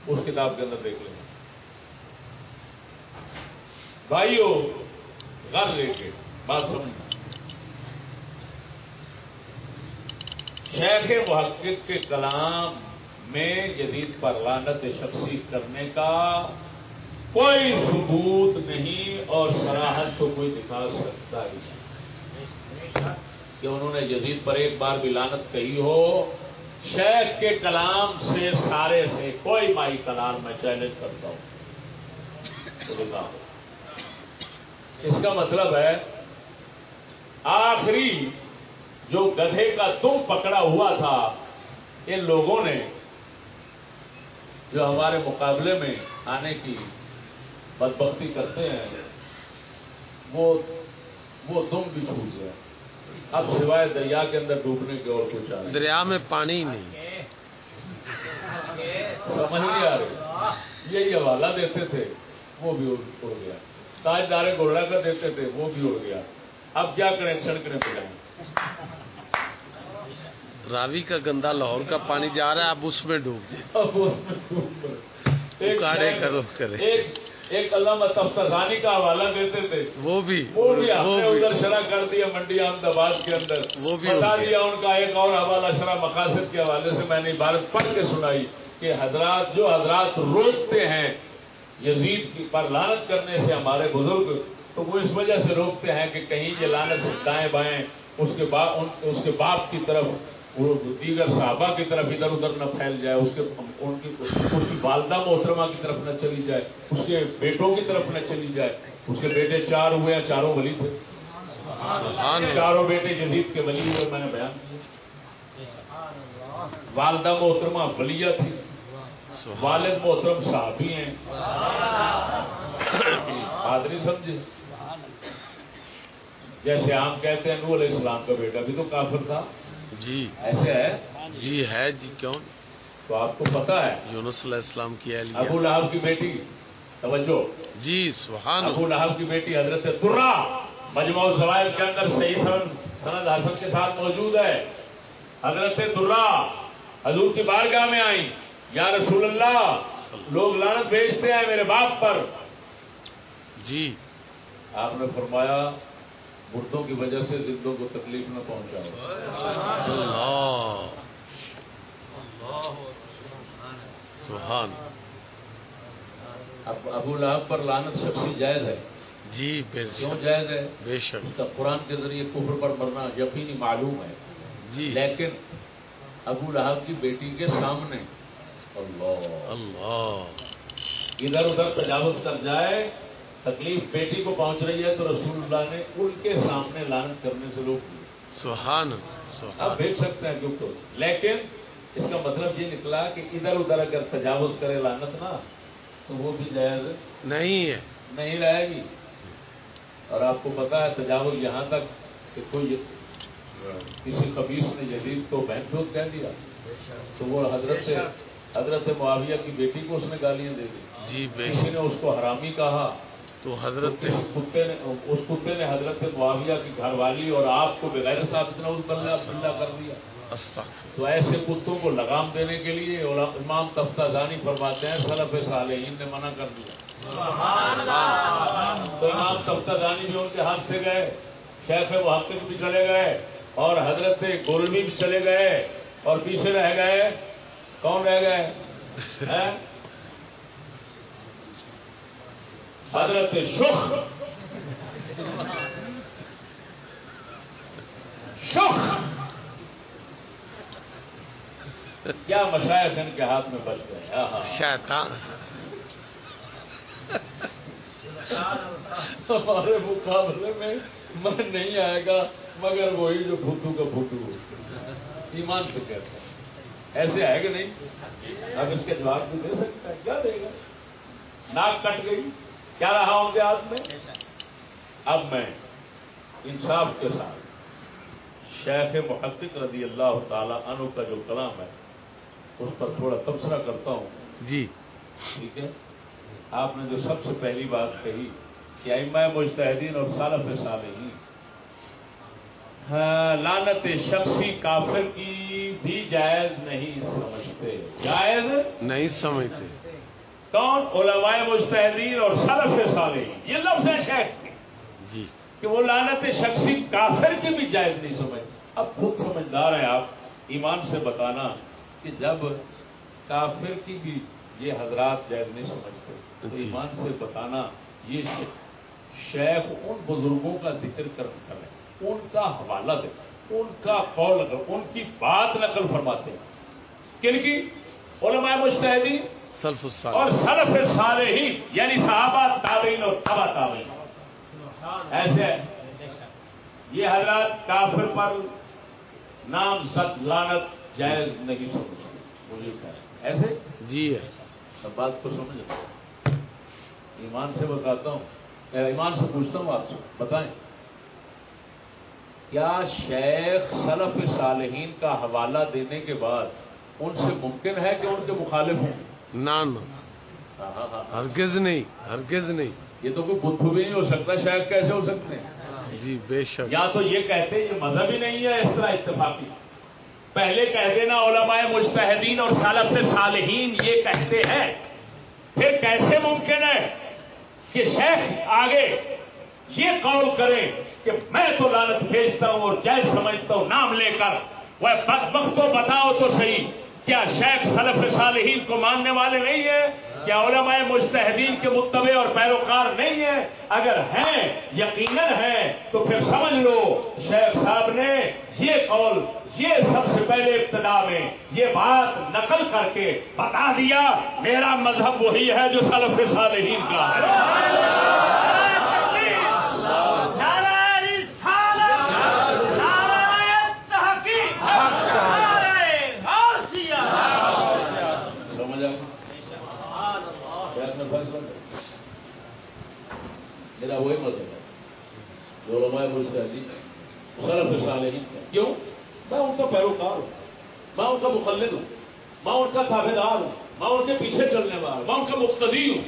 Speaker 1: اس کتاب کے اندر دیکھ لیں۔ بھائیو، غر لے کے بات سمجھ شیخ محقق کے کلام میں جدید پر لانت شخصی کرنے کا کوئی ثبوت نہیں اور سراہد تو کوئی دکھا سکتا ہی نہیں۔ کہ انہوں نے جدید پر ایک بار بھی لانت کہی ہو، شیخ کے کلام سے، سارے سے کوئی مائی کلام میں چیلنج کرتا ہوں۔ اس کا مطلب ہے، آخری جو گدھے کا تم پکڑا ہوا تھا، ان لوگوں نے جو ہمارے مقابلے میں آنے کی بدبختی کرتے ہیں، وہ وہ تم بھی چھوٹ گیا اب سوائے دریا کے اندر ڈوبنے کے اور کچھ آ رہا
Speaker 2: دریا میں پانی ہی نہیں.
Speaker 1: سمجھ نہیں آ رہی. یہی حوالہ دیتے تھے وہ بھی اڑ گیا. تاج دارے گولڑا کا دیتے تھے وہ بھی اڑ گیا. اب کیا کریں؟ چھڑکنے پہ جائیں.
Speaker 2: راوی کا گندا لاہور کا پانی جا رہا ہے اب اس میں ڈوب جائے کرو کرے۔
Speaker 1: ایک علامہ تفتانی کا حوالہ دیتے تھے۔
Speaker 2: وہ بھی
Speaker 1: وہ بھی ہم نے ادھر شرح کر دیا منڈی احمد آباد کے اندر۔
Speaker 2: وہ بھی
Speaker 1: بتا۔ دیا ان کا ایک اور حوالہ شرح مقاصد کے حوالے سے میں نے عبارت پڑھ کے سنائی کہ حضرات جو حضرات روکتے ہیں یزید کی پر لانت کرنے سے ہمارے بزرگ تو وہ اس وجہ سے روکتے ہیں کہ کہیں یہ لانت دائیں بائیں اس کے باپ اس کے باپ کی طرف وہ دیگر صحابہ کی طرف ادھر ادھر نہ پھیل جائے اس کے ان کی اس کی والدہ محترمہ کی طرف نہ چلی جائے اس کے بیٹوں کی طرف نہ چلی جائے۔ اس کے بیٹے چار ہوئے ہیں چاروں ولی تھے۔ چاروں بیٹے جدید کے ولی ہوئے میں نے بیان کیا۔ والدہ محترمہ ولیہ تھی۔ والد محترم صحابی ہیں۔ آدمی سمجھے۔ جیسے عام کہتے ہیں نور علیہ السلام کا بیٹا بھی تو کافر تھا۔
Speaker 2: جی۔
Speaker 1: ایسے ہے؟
Speaker 2: جی ہے جی کیوں؟
Speaker 1: تو آپ کو پتا ہے۔
Speaker 2: یونس علیہ السلام کی
Speaker 1: ابو
Speaker 2: اہلیہ
Speaker 1: لہب کی بیٹی توجہ۔
Speaker 2: جی سبحان
Speaker 1: ابو لہب کی بیٹی حضرت درا مجموع الزوائد کے اندر صحیح سند سند حسن کے ساتھ موجود ہے۔ حضرت درا حضور کی بارگاہ میں آئی یا رسول اللہ لوگ لانت بھیجتے ہیں میرے باپ پر۔
Speaker 2: جی۔
Speaker 1: آپ نے فرمایا مردوں کی وجہ سے زندوں کو تکلیف نہ پہنچاؤ۔
Speaker 2: اللہ سبحان۔
Speaker 1: اب ابو لہب پر لانت شخصی جائز ہے۔
Speaker 2: جی بے
Speaker 1: کیوں جائز ہے؟
Speaker 2: بے شک۔
Speaker 1: قرآن کے ذریعے کفر پر مرنا یقینی معلوم ہے۔
Speaker 2: جی۔
Speaker 1: لیکن ابو لہب کی بیٹی کے سامنے۔ اللہ۔
Speaker 2: اللہ۔
Speaker 1: ادھر ادھر تجاوز کر جائے۔ تکلیف بیٹی کو پہنچ رہی ہے تو رسول اللہ نے ان کے سامنے لانت کرنے سے روک
Speaker 2: سبحان
Speaker 1: آپ دیکھ سکتے ہیں تو۔ لیکن اس کا مطلب یہ نکلا کہ ادھر ادھر اگر تجاوز کرے لانت نا تو وہ بھی جائز
Speaker 2: نہیں ہے۔
Speaker 1: نہیں رہے گی۔ اور آپ کو پتا ہے تجاوز یہاں تک کہ کوئی کسی خبیص نے جدید کو بہن چوت کہہ دیا۔ تو وہ حضرت حضرت معاویہ کی بیٹی کو اس نے گالیاں دے دی۔
Speaker 2: جی
Speaker 1: کسی نے اس کو حرامی کہا۔
Speaker 2: تو حضرت
Speaker 1: نے اس کتے نے حضرت معاویہ کی گھر والی اور آپ کو بغیر ثابت نہ بلّہ کر دیا۔ تو ایسے کتوں کو لگام دینے کے لیے امام تفتہ دانی فرماتے ہیں سلف صالحین نے منع کر دیا۔ تو امام تفتہ دانی بھی ان کے ہاتھ سے گئے شیخ محقق بھی چلے گئے اور حضرت گولوی بھی چلے گئے اور پیچھے رہ گئے۔ کون رہ گئے ہیں؟ حضرت شخ شخ کیا مشائق ان کے ہاتھ میں بچ گئے۔
Speaker 2: شیطان۔
Speaker 1: ہمارے مقابلے میں من نہیں آئے گا مگر وہی جو پھوٹو کا پھوٹو ہو ایمان سے کہتے ہیں ایسے ہے کہ نہیں؟ اب اس کے جواب بھی دے سکتا ہے کیا دے گا؟ ناک کٹ گئی۔ کیا رہا ان کے ہاتھ میں؟ اب میں انصاف کے ساتھ شیخ محقق رضی اللہ تعالی عنہ کا جو کلام ہے اس پر تھوڑا تبصرہ کرتا ہوں۔
Speaker 2: جی۔
Speaker 1: ٹھیک ہے؟ آپ نے جو سب سے پہلی بات کہی کہ ائمہ مجتہدین اور سالف صالحین ہاں، لعنت شخصی کافر کی بھی جائز نہیں سمجھتے۔ جائز؟
Speaker 2: نہیں سمجھتے۔
Speaker 1: کون؟ علماء مجتہدین اور سلف صالحین یہ لفظ ہے شیخ
Speaker 2: جی۔
Speaker 1: کہ وہ لعنت شخصی کافر کی بھی جائز نہیں سمجھ اب خود سمجھدار ہیں آپ ایمان سے بتانا کہ جب کافر کی بھی یہ حضرات جائز نہیں سمجھتے تو
Speaker 2: جی۔
Speaker 1: ایمان سے بتانا یہ شیخ ان بزرگوں کا ذکر کر کریں ان کا حوالہ دے ان کا قول ان کی بات نقل فرماتے ہیں۔ کن کی؟ علماء مجتہدین۔
Speaker 2: سلف
Speaker 1: اور
Speaker 2: الصالح
Speaker 1: سلف صالحین یعنی صحابہ تابعین اور تبا تابعین۔ ایسے یہ حضرات کافر پر نام زد لانت جائز نہیں ہے۔ ایسے؟
Speaker 2: جی ہے۔
Speaker 1: سب بات کو سمجھ ایمان سے بتاتا ہوں۔ ایمان سے پوچھتا ہوں آپ سے بتائیں۔ کیا شیخ سلف صالحین کا حوالہ دینے کے بعد ان سے ممکن ہے کہ ان کے مخالف ہوں؟
Speaker 2: نہ نہ ہرگز نہیں ہرگز نہیں.
Speaker 1: یہ تو کوئی بدھو بھی نہیں ہو سکتا شاید کیسے ہو سکتے ہیں؟
Speaker 2: جی بے شک.
Speaker 1: یا تو یہ کہتے یہ مذہب ہی نہیں ہے اس طرح اتفاقی. پہلے کہہ دینا علماء مجتہدین اور سالف صالحین یہ کہتے ہیں پھر کیسے ممکن ہے کہ شیخ آگے یہ قول کرے کہ میں تو لانت بھیجتا ہوں اور جائز سمجھتا ہوں نام لے کر وہ وقت کو بتاؤ تو صحیح. کیا شیخ سلف صالحین کو ماننے والے نہیں ہیں؟ کیا علماء مجتہدین کے متبع اور پیروکار نہیں ہیں؟ اگر ہیں، یقیناً ہیں، تو پھر سمجھ لو، شیخ صاحب نے یہ قول، یہ سب سے پہلے ابتدا میں یہ بات نقل کر کے بتا دیا، میرا مذہب وہی ہے جو سلف صالحین کا ہے۔ میرا وہی مذہب ہے جو علماء صالحین کا کیوں میں ان کا پیروکار ہوں میں ان کا مقلد ہوں میں ان کا تابے دار ہوں میں ان کے پیچھے چلنے والا. ہوں میں ان کا مقتدی. ہوں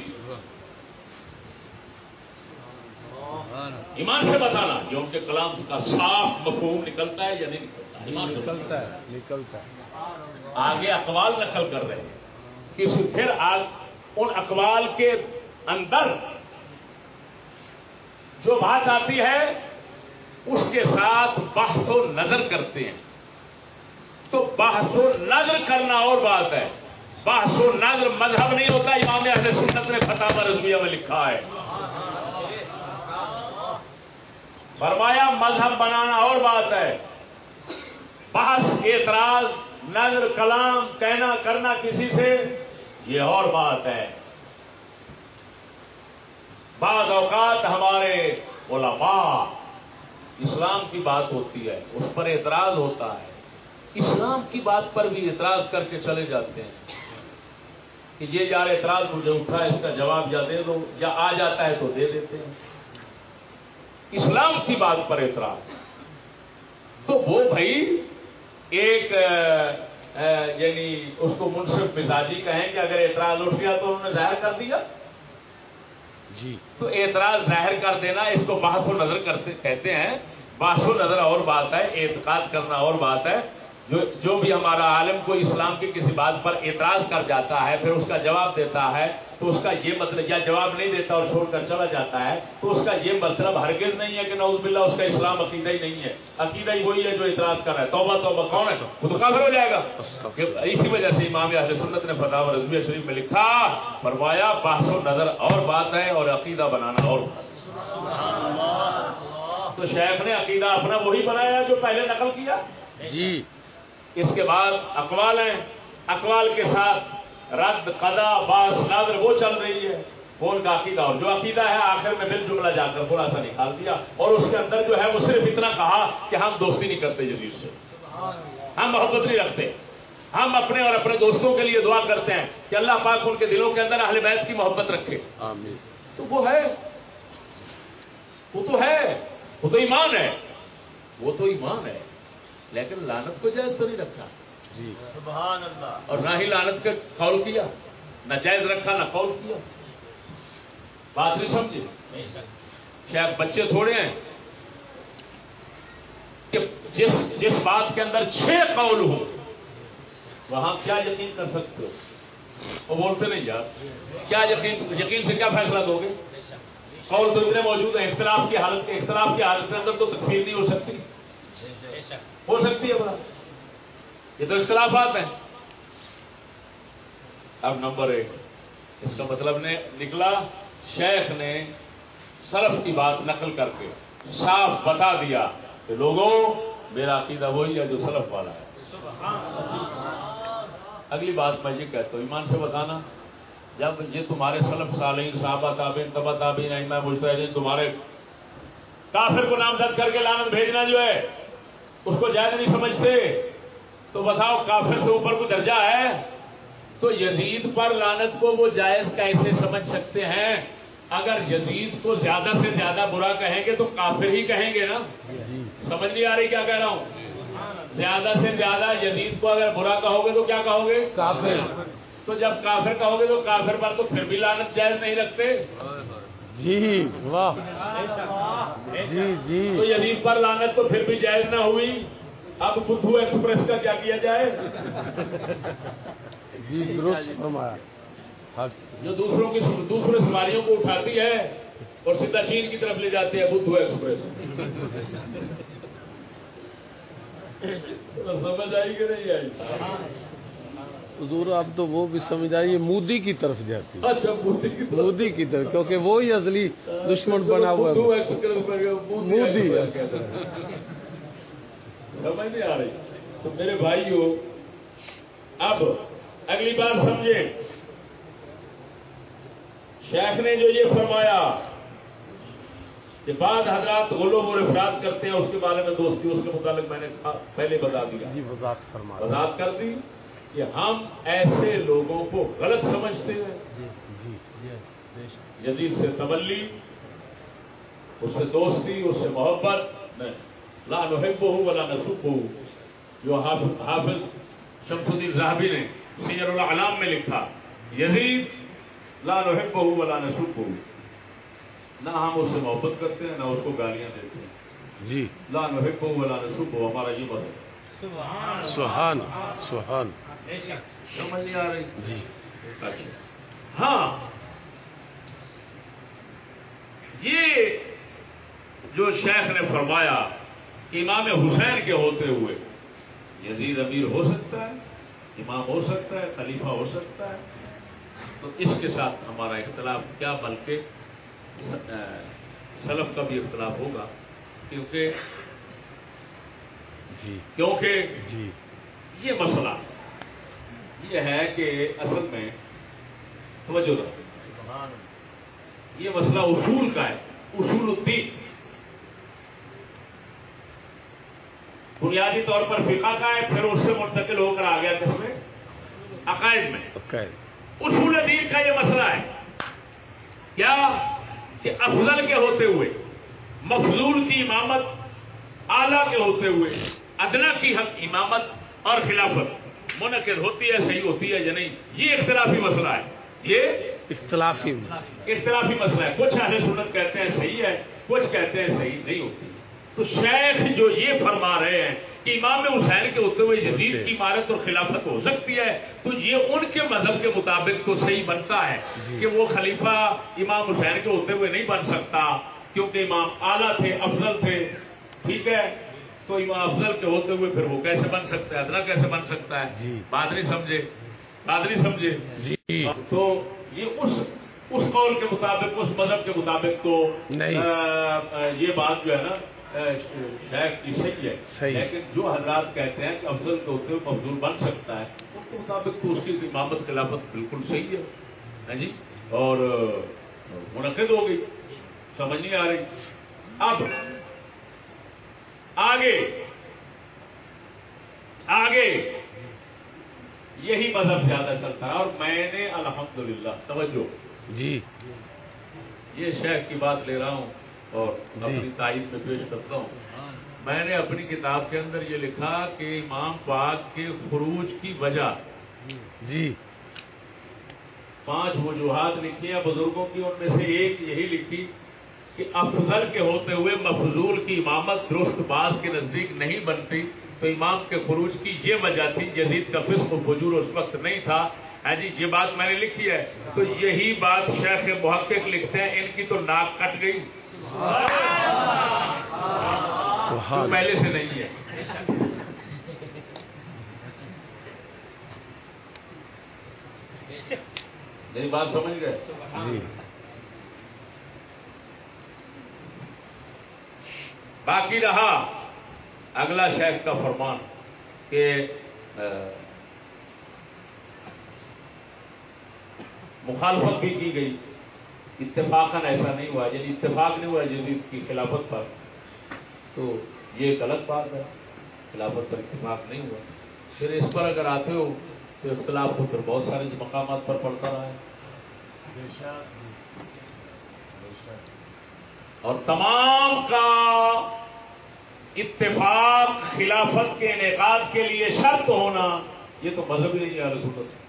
Speaker 1: ایمان سے بتانا. یہ ان کے کلام کا صاف مفہوم نکلتا ہے یا نہیں نکلتا؟ ایمان۔
Speaker 2: نکلتا ہے نکلتا ہے۔
Speaker 1: آگے اقوال نقل کر رہے ہیں. کسی پھر ان اقوال کے اندر جو بات آتی ہے، اس کے ساتھ بحث و نظر کرتے ہیں۔ تو بحث و نظر کرنا اور بات ہے۔ بحث و نظر مذہب نہیں ہوتا، امام اہل سنت نے فتح رضویہ میں لکھا ہے۔ فرمایا، مذہب بنانا اور بات ہے۔ بحث، اعتراض، نظر، کلام، کہنا، کرنا کسی سے، یہ اور بات ہے۔ بعض اوقات ہمارے علماء اسلام کی بات ہوتی ہے، اس پر اعتراض ہوتا ہے۔ اسلام کی بات پر بھی اعتراض کر کے چلے جاتے ہیں۔ کہ یہ یار اعتراض مجھے اٹھا اس کا جواب یا دے دو، یا آ جاتا ہے تو دے دیتے ہیں۔ اسلام کی بات پر اعتراض۔ تو وہ بھائی ایک یعنی اس کو منصف مزاجی کہیں کہ اگر اعتراض اٹھ گیا تو انہوں نے ظاہر کر دیا۔
Speaker 2: جی۔
Speaker 1: تو اعتراض ظاہر کر دینا، اس کو بحث و نظر کرتے کہتے ہیں، بحث و نظر اور بات ہے، اعتقاد کرنا اور بات ہے۔ جو جو بھی ہمارا عالم کو اسلام کی کسی بات پر اعتراض کر جاتا ہے پھر اس کا جواب دیتا ہے تو اس کا یہ مطلب یا جواب نہیں دیتا اور چھوڑ کر چلا جاتا ہے تو اس کا یہ مطلب ہرگز نہیں ہے کہ نعوذ باللہ اس کا اسلام عقیدہ ہی نہیں ہے۔ عقیدہ ہی وہی ہے جو اعتراض کر رہا ہے۔ توبہ توبہ کون ہے؟ وہ تو کافر ہو جائے گا۔ اسی وجہ سے امام اہل سنت نے فتح رضویہ شریف میں لکھا فرمایا بحث و نظر اور بات ہے اور عقیدہ بنانا اور۔ تو شیخ نے عقیدہ اپنا وہی بنایا جو پہلے نقل کیا؟
Speaker 2: جی۔
Speaker 1: اس کے بعد اقوال ہیں اقوال کے ساتھ رد قدا باس نادر وہ چل رہی ہے۔ وہ ان کا عقیدہ اور جو عقیدہ ہے آخر میں بل جملہ جا کر تھوڑا سا نکال دیا۔ اور اس کے اندر جو ہے وہ صرف اتنا کہا کہ ہم دوستی نہیں کرتے جدید سے۔ ہم محبت نہیں رکھتے۔ ہم اپنے اور اپنے دوستوں کے لیے دعا کرتے ہیں کہ اللہ پاک ان کے دلوں کے اندر اہل بیت کی محبت رکھے۔
Speaker 2: آمین۔
Speaker 1: تو وہ ہے۔ وہ تو ہے۔ وہ تو ایمان ہے۔ وہ تو ایمان ہے۔ لیکن لانت کو جائز تو نہیں رکھا۔
Speaker 2: جی۔
Speaker 3: سبحان اللہ
Speaker 1: اور نہ ہی لانت کا قول کیا نہ جائز رکھا نہ قول کیا۔ بات نہیں سمجھے
Speaker 3: بے شک
Speaker 1: شاید بچے تھوڑے ہیں کہ جس جس بات کے اندر چھ قول ہو وہاں کیا یقین کر سکتے ہو؟ وہ بولتے نہیں یار۔ کیا یقین یقین سے کیا فیصلہ دو گے؟ قول تو اتنے موجود ہیں اختلاف کی حالت کے اختلاف کی حالت کے اندر تو تکفیر نہیں ہو سکتی۔ ہو سکتی ہے بات؟ یہ تو اختلافات ہیں۔ اب نمبر ایک، اس کا مطلب نے نکلا، شیخ نے سلف کی بات نقل کر کے صاف بتا دیا کہ لوگوں، میرا عقیدہ وہی ہے جو سلف والا ہے۔ اگلی بات میں یہ کہتا ہوں، ایمان سے بتانا، جب یہ تمہارے سلف صالحین، صحابہ تابعین تبا تابعین، ائمہ مجتہدین، تمہارے کافر کو نامزد کر کے لعنت بھیجنا جو ہے اس کو جائز نہیں سمجھتے تو بتاؤ کافر سے اوپر کو درجہ ہے؟ تو یزید پر لانت کو وہ جائز کیسے سمجھ سکتے ہیں؟ اگر یزید کو زیادہ سے زیادہ برا کہیں گے تو کافر ہی کہیں گے نا؟ سمجھ نہیں آ رہی کیا کہہ رہا ہوں؟ زیادہ سے زیادہ یزید کو اگر برا کہو گے تو کیا کہو گے؟
Speaker 2: کافر۔
Speaker 1: تو جب کافر کہو گے تو کافر پر تو پھر بھی لانت جائز نہیں رکھتے؟
Speaker 2: جی واہ۔ جی جی۔
Speaker 1: تو یزید پر لانت تو پھر بھی جائز نہ ہوئی۔ اب بدھو ایکسپریس کا کیا کیا جائے؟
Speaker 2: جی درست فرمایا۔ حق
Speaker 1: جو دوسروں کی دوسرے سواریوں کو اٹھاتی ہے اور سیدھا چین کی طرف لے جاتی ہے بدھو ایکسپریس۔ سمجھ آئی کہ نہیں آئی؟
Speaker 2: حضور اب تو وہ بھی سمجھ آئیے مودی کی طرف جاتی ہے۔
Speaker 1: اچھا
Speaker 2: مودی کی طرف۔ کیونکہ وہی اصلی دشمن بنا ہوا ہے۔
Speaker 1: مودی۔ سمجھ نہیں آ رہی۔ تو میرے بھائیو اب اگلی بات سمجھے شیخ نے جو یہ فرمایا کہ بعض حضرات غلوم اور افراد کرتے ہیں اس کے بارے میں دوستی اس کے متعلق میں نے پہلے بتا دیا
Speaker 2: جی وضاحت فرما
Speaker 1: وضاحت کر دی۔ کہ ہم ایسے لوگوں کو غلط سمجھتے ہیں۔
Speaker 2: جی جی جی
Speaker 1: یزید سے تبلی اس سے دوستی اس سے محبت نہیں۔ لا نحب ہو ولا نسوب ہو جو حافظ حافظ شمس الدین صاحبی نے سیر العلام میں لکھا یزید لا نحب ہو ولا نسوب ہو نہ ہم اس سے محبت کرتے ہیں نہ اس کو گالیاں دیتے ہیں۔
Speaker 2: جی۔
Speaker 1: لا نحب ہو ولا نسوب ہو ہمارا یہ مذہب
Speaker 3: سبحان
Speaker 2: سبحان سبحان۔
Speaker 1: سمجھ نہیں آ رہی اچھا ہاں یہ جو شیخ نے فرمایا امام حسین کے ہوتے ہوئے یزید امیر ہو سکتا ہے امام ہو سکتا ہے خلیفہ ہو سکتا ہے تو اس کے ساتھ ہمارا اختلاف کیا؟ بلکہ سلف کا بھی اختلاف ہوگا کیونکہ
Speaker 2: جی۔
Speaker 1: کیونکہ
Speaker 2: جی۔
Speaker 1: یہ مسئلہ یہ ہے کہ اصل میں توجہ یہ مسئلہ اصول کا ہے اصول الدین۔ بنیادی طور پر فقہ کا ہے پھر اس سے منتقل ہو کر آ گیا کس میں؟ عقائد میں۔ اصول دین کا یہ مسئلہ ہے۔ کیا کہ افضل کے ہوتے ہوئے مفضول کی امامت اعلیٰ کے ہوتے ہوئے ادنا کی حق امامت اور خلافت۔ منعقد ہوتی ہے صحیح ہوتی ہے یا نہیں؟ یہ اختلافی مسئلہ ہے۔ یہ
Speaker 2: اختلافی
Speaker 1: اختلافی مسئلہ ہے۔ کچھ اہل سنت کہتے ہیں صحیح ہے کچھ کہتے ہیں صحیح نہیں ہوتی۔ تو شیخ جو یہ فرما رہے ہیں کہ امام حسین کے ہوتے ہوئے یزید کی عمارت اور خلافت ہو سکتی ہے تو یہ ان کے مذہب کے مطابق تو صحیح بنتا ہے کہ وہ خلیفہ امام حسین کے ہوتے ہوئے نہیں بن سکتا کیونکہ امام اعلیٰ تھے افضل تھے۔ ٹھیک ہے؟ تو امام افضل کے ہوتے ہوئے پھر وہ کیسے بن سکتا ہے؟ ادنا کیسے بن سکتا ہے؟
Speaker 2: جی۔
Speaker 1: بات نہیں سمجھے۔ بات نہیں سمجھے۔
Speaker 2: جی۔
Speaker 1: تو یہ اس اس قول کے مطابق اس مذہب کے مطابق تو یہ بات جو ہے نا کی صحیح ہے۔ لیکن جو حضرات کہتے ہیں کہ افضل کے ہوتے ہوئے مفضول بن سکتا ہے ان کے مطابق تو اس کی امامت خلافت بالکل صحیح ہے۔ ہاں جی؟ اور منعقد ہو گئی۔ سمجھ نہیں آ رہی۔ اب آگے۔ آگے۔ یہی مذہب زیادہ چلتا ہے اور میں نے الحمدللہ توجہ۔
Speaker 2: جی۔
Speaker 1: یہ شیخ کی بات لے رہا ہوں اور
Speaker 2: جی۔
Speaker 1: اپنی تائید میں پیش کرتا ہوں۔ میں نے اپنی کتاب کے اندر یہ لکھا کہ امام پاک کے خروج کی وجہ۔
Speaker 2: جی۔
Speaker 1: پانچ وجوہات لکھی ہیں بزرگوں کی ان میں سے ایک یہی لکھی۔ کہ افضل کے ہوتے ہوئے مفضول کی امامت درست باز کے نزدیک نہیں بنتی، تو امام کے خروج کی یہ وجہ تھی، جدید کا فسق و فجور اس وقت نہیں تھا۔ ہاں جی یہ بات میں نے لکھی ہے۔ تو یہی بات شیخ محقق لکھتے ہیں، ان کی تو ناک کٹ گئی۔ پہلے سے نہیں ہے۔ میری بات سمجھ گئے؟ باقی رہا۔ اگلا شیخ کا فرمان کہ مخالفت بھی کی گئی۔ اتفاقاً ایسا نہیں ہوا۔ یعنی اتفاق نہیں ہوا جدید کی خلافت پر، تو یہ غلط بات ہے۔ خلافت پر اتفاق نہیں ہوا۔ پھر اس پر اگر آتے ہو، تو اختلاف تو پھر بہت سارے مقامات پر پڑتا رہا ہے۔ اور تمام کا اتفاق خلافت کے انعقاد کے لیے شرط ہونا یہ تو مذہب ہی نہیں ہے سنت۔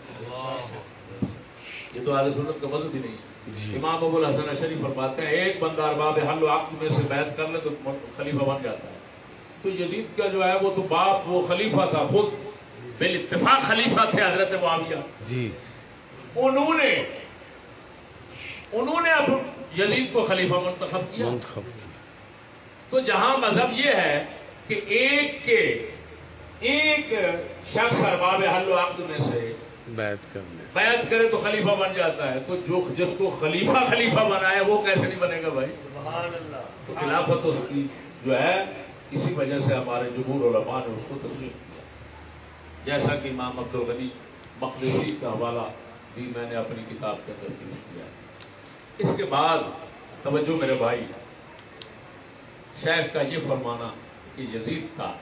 Speaker 1: یہ تو اہل سنت کا مذہب ہی نہیں
Speaker 2: جی۔
Speaker 1: امام ابو الحسن اشری فرماتے ہیں ایک بندہ ارباب حل عقد میں سے بیعت کر لے تو خلیفہ بن جاتا ہے۔ تو یزید کا جو ہے وہ تو باپ وہ خلیفہ تھا خود۔ بال اتفاق خلیفہ تھے حضرت معاویہ۔
Speaker 2: جی۔
Speaker 1: انہوں نے انہوں نے اب یزید کو خلیفہ منتخب کیا۔ تو جہاں مذہب یہ ہے کہ ایک کے ایک شخص ارباب حل و عقد میں سے
Speaker 2: بیعت کرنے۔
Speaker 1: بیعت کرے تو خلیفہ بن جاتا ہے۔ تو جو جس کو خلیفہ خلیفہ بنائے وہ کیسے نہیں بنے گا بھائی؟ تو خلافت اس کی جو ہے اسی وجہ سے ہمارے جمہور علماء نے اس کو تسلیم کیا۔ جیسا کہ امام عبد الغنی مقدسی کا حوالہ بھی میں نے اپنی کتاب کے اندر پیش کیا۔ اس کے بعد توجہ میرے بھائی، شیخ کا یہ فرمانا کہ یزید کا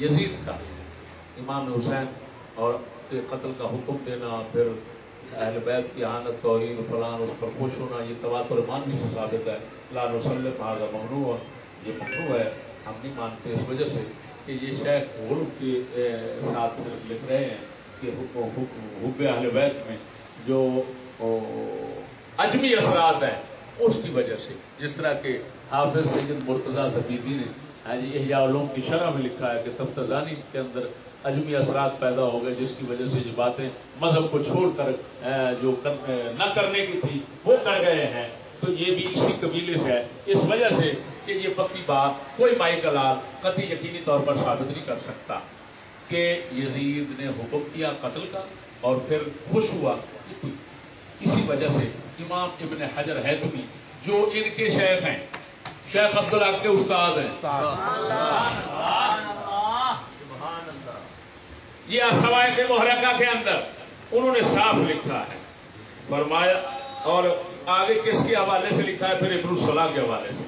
Speaker 1: یزید کا امام حسین اور کے قتل کا حکم دینا، پھر اہل بیت کی آنت توحید فلان، اس پر خوش ہونا، یہ تواتر مانوی سے ثابت ہے۔ لان وسلم حاضر ممنوع، یہ ممنوع ہے۔ ہم نہیں مانتے اس وجہ سے کہ یہ شیخ غلب کے ساتھ صرف لکھ رہے ہیں کہ حکم حکم- حب اہل بیت میں جو او، اجمی اثرات ہیں۔ اس کی وجہ سے۔ جس طرح کہ حافظ سید مرتضی زبیدی نے آج احیاء علوم کی شرح میں لکھا ہے کہ تفتزانی کے اندر اجمی اثرات پیدا ہو گئے جس کی وجہ سے یہ باتیں مذہب کو چھوڑ کر جو کر- نہ کرنے کی تھی وہ کر گئے ہیں۔ تو یہ بھی اسی قبیلے سے ہے۔ اس وجہ سے کہ یہ پکی بات کوئی مائی کلال قطعی یقینی طور پر ثابت نہیں کر سکتا کہ یزید نے حکم کیا قتل کا اور پھر خوش ہوا۔ اسی وجہ سے امام ابن حجر حیدمی جو ان کے شیخ ہیں۔ شیخ عبداللہ کے استاد ہیں۔ یہ سوائے محرکہ کے اندر انہوں نے صاف لکھا ہے۔ فرمایا اور آگے کس کے حوالے سے لکھا ہے؟ پھر ابن الصلاح کے حوالے سے۔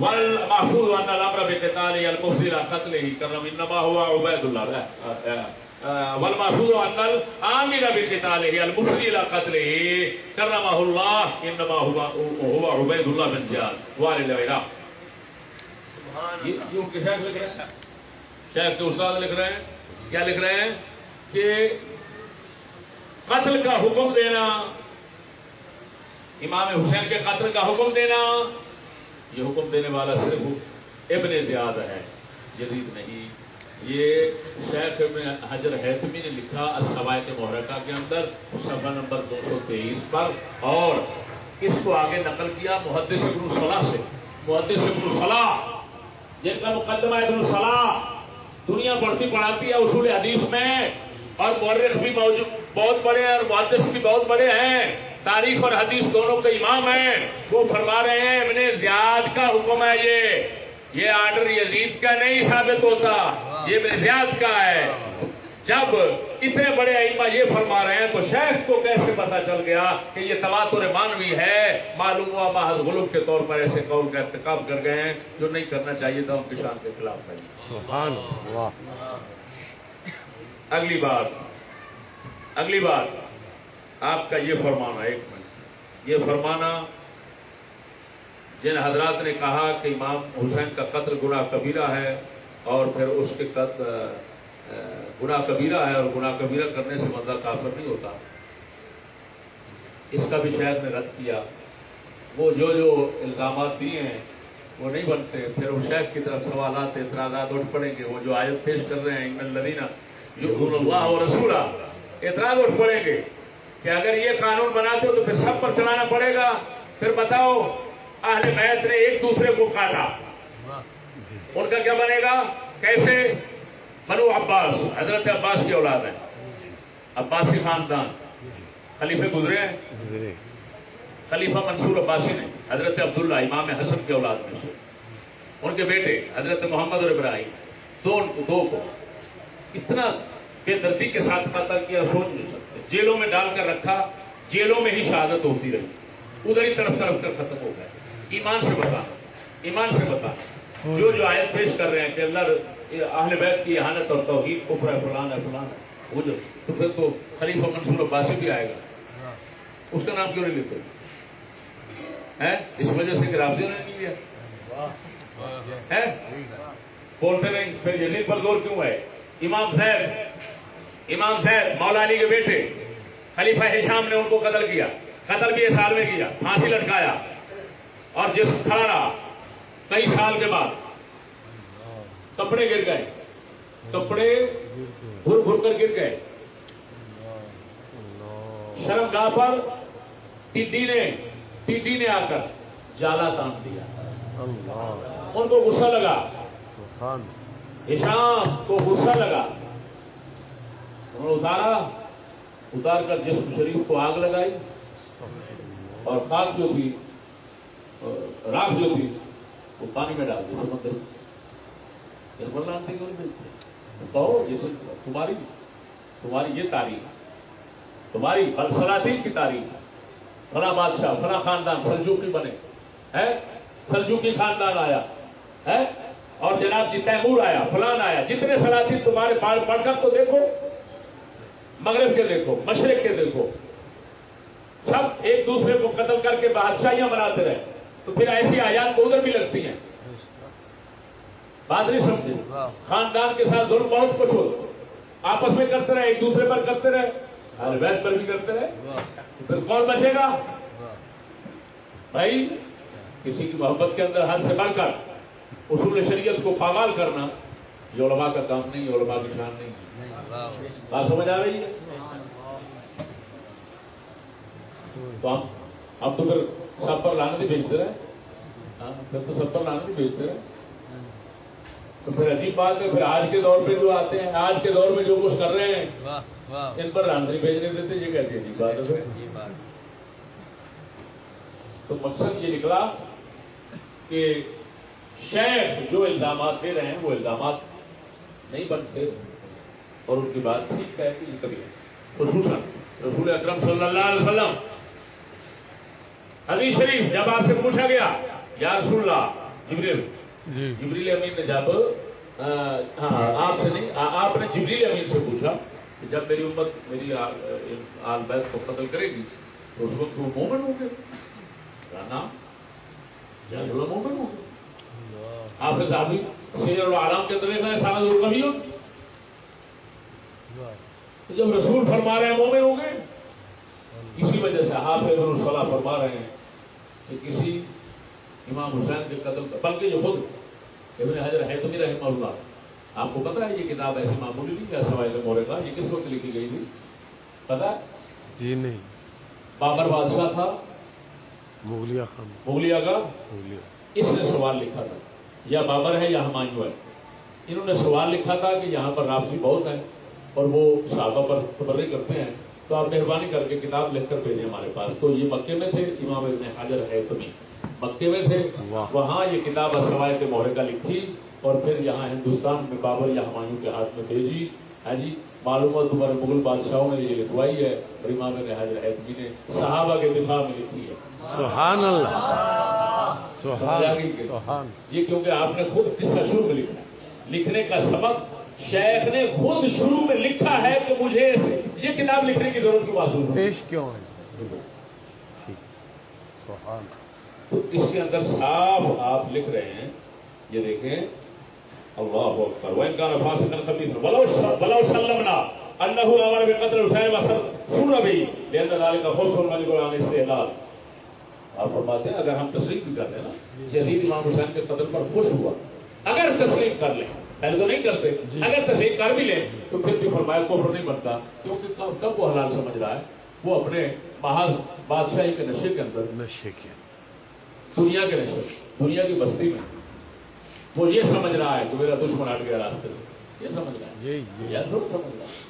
Speaker 1: والمحفوظ ان الامر بقتال المفضل قتل ہی کرم انما هو عبید اللہ والمحفوظ ان الامر بقتال المفضل قتل ہی کرم اللہ انما هو هو عبید اللہ بن والد یہ ان کے شیخ لکھ رہے ہیں؟ شیخ کے استاد لکھ رہے ہیں؟ کیا لکھ رہے ہیں؟ کہ قتل کا حکم دینا امام حسین کے قتل کا حکم دینا یہ حکم دینے والا صرف ابن زیاد ہے جدید نہیں. یہ شیخ ابن حجر حیثمی نے لکھا السوائق محرکہ کے اندر، صفحہ نمبر دو سو تیئیس پر، اور اس کو آگے نقل کیا محدث ابن صلاح سے۔ محدث ابن صلاح، جن کا مقدمہ ابن صلاح، دنیا پڑھتی پڑھاتی ہے اصول حدیث میں، اور مورخ بھی موجود، بہت بڑے ہیں اور محدث بھی بہت بڑے ہیں۔ تاریخ اور حدیث دونوں کے امام ہیں، وہ فرما رہے ہیں، ابن زیاد کا حکم ہے یہ۔ یہ آرڈر یزید کا نہیں ثابت ہوتا یہ زیاد کا ہے۔ جب اتنے بڑے ائمہ یہ فرما رہے ہیں تو شیخ کو کیسے پتا چل گیا کہ یہ تواتر مانوی ہے؟ معلوم ہوا محض غلوب کے طور پر ایسے قول کا ارتکاب کر گئے ہیں جو نہیں کرنا چاہیے تھا ان کی شان کے خلاف
Speaker 2: سبحان اللہ۔
Speaker 1: اگلی بات اگلی بات آپ کا یہ فرمانا ایک منٹ۔ یہ فرمانا جن حضرات نے کہا کہ امام حسین کا قتل گناہ کبیرہ ہے اور پھر اس کے قتل گناہ کبیرہ ہے اور گناہ کبیرہ کرنے سے بندہ کافر نہیں ہوتا۔ اس کا بھی شاید میں رد کیا۔ وہ جو جو الزامات دیے ہیں، وہ نہیں بنتے۔ پھر وہ شیخ کی طرف سوالات، اعتراضات اٹھ پڑیں گے۔ وہ جو آیت پیش کر رہے ہیں، ان لدینہ جو اللہ و رسول اعتراض اٹھ پڑیں گے کہ اگر یہ قانون بناتے ہو تو پھر سب پر چلانا پڑے گا۔ پھر بتاؤ اہل بیت نے ایک دوسرے کو کاٹا ان کا کیا بنے گا؟ کیسے؟ بنو عباس، حضرت عباس کی اولاد ہے۔ عباسی خاندان۔ خلیفے گزرے ہیں۔ خلیفہ منصور عباسی نے۔ حضرت عبداللہ امام حسن کے اولاد میں سے۔ ان کے بیٹے، حضرت محمد اور ابراہیم۔ دو دو کو۔ اتنا بے دردی کے ساتھ قتل کیا، سوچ نہیں سکتے۔ جیلوں میں ڈال کر رکھا، جیلوں میں ہی شہادت ہوتی رہی۔ ادھر ہی طرف طرف کر ختم ہو گئے۔ ایمان سے بتا، ایمان سے بتا۔ جو جو آیت پیش کر رہے ہیں کہ اللہ اہل بیت کی احانت اور توحید، کفر ہے فلان ہے فلان وہ جو، تو پھر تو خلیفہ منصور عباسی بھی آئے گا۔ اس کا نام کیوں نہیں لیتے؟ ہے اس وجہ سے کہ رابطے نے نہیں لیا۔ ہے بولتے نہیں؟ پھر یزید پر زور کیوں ہے امام صاحب امام صاحب مولا علی کے بیٹے، خلیفہ ہشام نے ان کو قتل کیا۔ قتل بھی اس سال میں کیا پھانسی لٹکایا۔ اور جسم کھڑا رہا کئی سال کے بعد کپڑے گر گئے، کپڑے گھر گھر کر گر گئے۔ شرم گاہ پر ٹڈی نے ٹڈی نے آ کر جالا تان دیا۔ ان کو غصہ لگا۔ ہشام کو غصہ لگا۔ انہوں نے اتارا، اتار کر جسم شریف کو آگ لگائی اور خاک جو تھی راک جو تھی وہ پانی میں ڈال دی سمندر مطلب کہو تمہاری تمہاری یہ تاریخ، تمہاری سلاطین کی تاریخ۔ فلاں بادشاہ، فلاں خاندان سلجوکی بنے۔ ہے؟ سلجوکی خاندان آیا۔ ہے؟ اور جناب جی تیمور آیا، فلان آیا۔ جتنے سلاطین تمہارے پاڑ پڑھ کر تو دیکھو، مغرب کے دیکھو، مشرق کے دیکھو۔ سب ایک دوسرے کو قتل کر کے بادشاہیاں بناتے رہے۔ تو پھر ایسی آیات کو ادھر بھی لگتی ہیں۔ بات نہیں سمجھے؟ خاندان کے ساتھ ظلم بہت کچھ ہو۔ آپس میں کرتے رہے، ایک دوسرے پر کرتے رہے۔ وید پر بھی کرتے رہے۔ پھر کون بچے گا؟ بھائی، کسی کی محبت کے اندر حد سے بڑھ کر اصول شریعت کو پامال کرنا یہ علماء کا کام نہیں علماء کی شان نہیں۔ بات سمجھ آ رہی ہے؟ تو ہم تو پھر سب پر لانے بھی بھیجتے رہے پھر تو سب پر لانے بھی بھیجتے رہے تو پھر عجیب بات ہے پھر آج کے دور پہ جو آتے ہیں آج کے دور میں جو کچھ کر رہے ہیں ان پر رانتری بھیجنے دیتے یہ کہتے ہیں بات ہے تو مقصد یہ نکلا کہ شیخ جو الزامات دے رہے ہیں وہ الزامات نہیں بنتے اور ان کی بات ٹھیک ہے کہ کبھی خصوصاً رسول اکرم صلی اللہ علیہ وسلم حدیث شریف جب آپ سے پوچھا گیا یا رسول اللہ جبریل۔
Speaker 2: جی۔
Speaker 1: جبریل امین نے جب ہاں آپ سے نہیں آپ نے جبریل امین سے پوچھا کہ جب میری امت میری آل بیت کو قتل کرے گی تو اس وقت وہ مومن ہوں گے؟ نام؟ یا مومن ہوں گے؟ آپ صاحب سیر العالم کے اندر ہے سارا ضرور کبھی ہو؟ تو جب رسول فرما رہے ہیں مومن ہوں گے کسی وجہ سے حافظ الصلاح فرما رہے ہیں۔ کہ کسی امام حسین کے قتل بلکہ جو خود ابن حضر ہے تو رحمہ اللہ آپ کو پتا ہے یہ کتاب ایسی معمولی نہیں ہے سوائے مورے کا یہ کس وقت لکھی گئی تھی؟ پتا
Speaker 2: جی نہیں۔
Speaker 1: بابر بادشاہ تھا
Speaker 2: مغلیہ خان۔
Speaker 1: مغلیہ کا؟
Speaker 2: مغلیہ۔
Speaker 1: اس نے سوال لکھا تھا یا بابر ہے یا ہمایوں ہے۔ انہوں نے سوال لکھا تھا کہ یہاں پر راپسی بہت ہے اور وہ صحابہ پر تبرے کرتے ہیں۔ تو آپ مہربانی کر کے کتاب لکھ کر بھیجیں ہمارے پاس۔ تو یہ مکے میں تھے امام ابن حاضر ہے تمہیں مکے میں تھے۔ وہاں یہ کتاب سوائے کے مہرے کا لکھی اور پھر یہاں ہندوستان میں بابر یا ہمایوں کے ہاتھ میں بھیجی۔ ہے جی معلومات تمہارے مغل بادشاہوں نے یہ لکھوائی ہے اور امام ابن حاضر حیثمی نے صحابہ کے دفاع میں لکھی ہے۔
Speaker 2: سبحان اللہ۔ سبحان
Speaker 1: یہ کیونکہ آپ نے خود قصہ شروع میں لکھا ہے۔ لکھنے کا سبب شیخ نے خود شروع میں لکھا ہے کہ مجھے یہ کتاب لکھنے کی ضرورت کی ہے۔
Speaker 2: پیش کیوں ہے؟
Speaker 1: تو اس کے اندر صاف آپ لکھ رہے ہیں۔ یہ دیکھیں۔ اللہ اکبر۔ سلمنا امر بقتل حسین سن بھی استهلال آپ فرماتے ہیں اگر ہم تسلیم بھی کر لیں نا یزید امام حسین کے قتل پر خوش ہوا۔ اگر تسلیم کر لیں۔ پہلے تو نہیں کرتے۔ اگر تسلیم کر بھی لیں تو پھر بھی فرمایا کفر نہیں بنتا۔ کیونکہ کب وہ حلال سمجھ رہا ہے؟ وہ اپنے محض بادشاہی کے نشے کے اندر۔
Speaker 2: نشے کے۔
Speaker 1: دنیا کے نشے دنیا کی بستی میں۔ وہ یہ سمجھ رہا ہے کہ میرا دشمن ہٹ گیا راستے سے۔ یہ سمجھ رہا ہے۔
Speaker 2: یہ
Speaker 1: یا ضرور سمجھ رہا ہے۔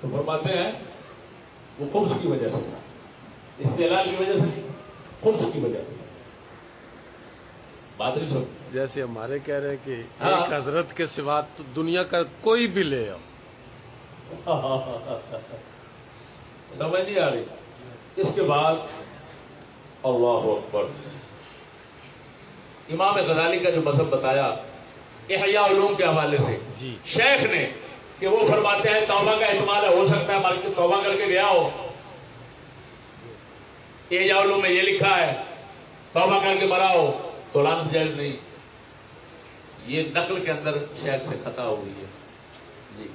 Speaker 1: تو فرماتے ہیں وہ خبز کی وجہ سے استعلال کی وجہ سے خبز کی وجہ سے۔ بات نہیں سمجھ
Speaker 2: جیسے ہمارے کہہ رہے ہیں کہ
Speaker 1: ہاں۔
Speaker 2: ایک حضرت کے سوا تو دنیا کا کوئی بھی لے آؤ۔
Speaker 1: سمجھ نہیں آ رہی۔ اس کے بعد اللہ اکبر۔ امام غزالی کا جو مذہب بتایا احیاء علوم کے حوالے سے۔
Speaker 2: جی۔
Speaker 1: شیخ نے کہ وہ فرماتے ہیں توبہ کا احتمال ہے ہو سکتا ہے مالک توبہ کر کے گیا ہو۔ احیاء علوم میں یہ لکھا ہے توبہ کر کے مرا ہو تو لانت جائز نہیں۔ یہ نقل کے اندر شیخ سے خطا ہوئی ہے۔ جی۔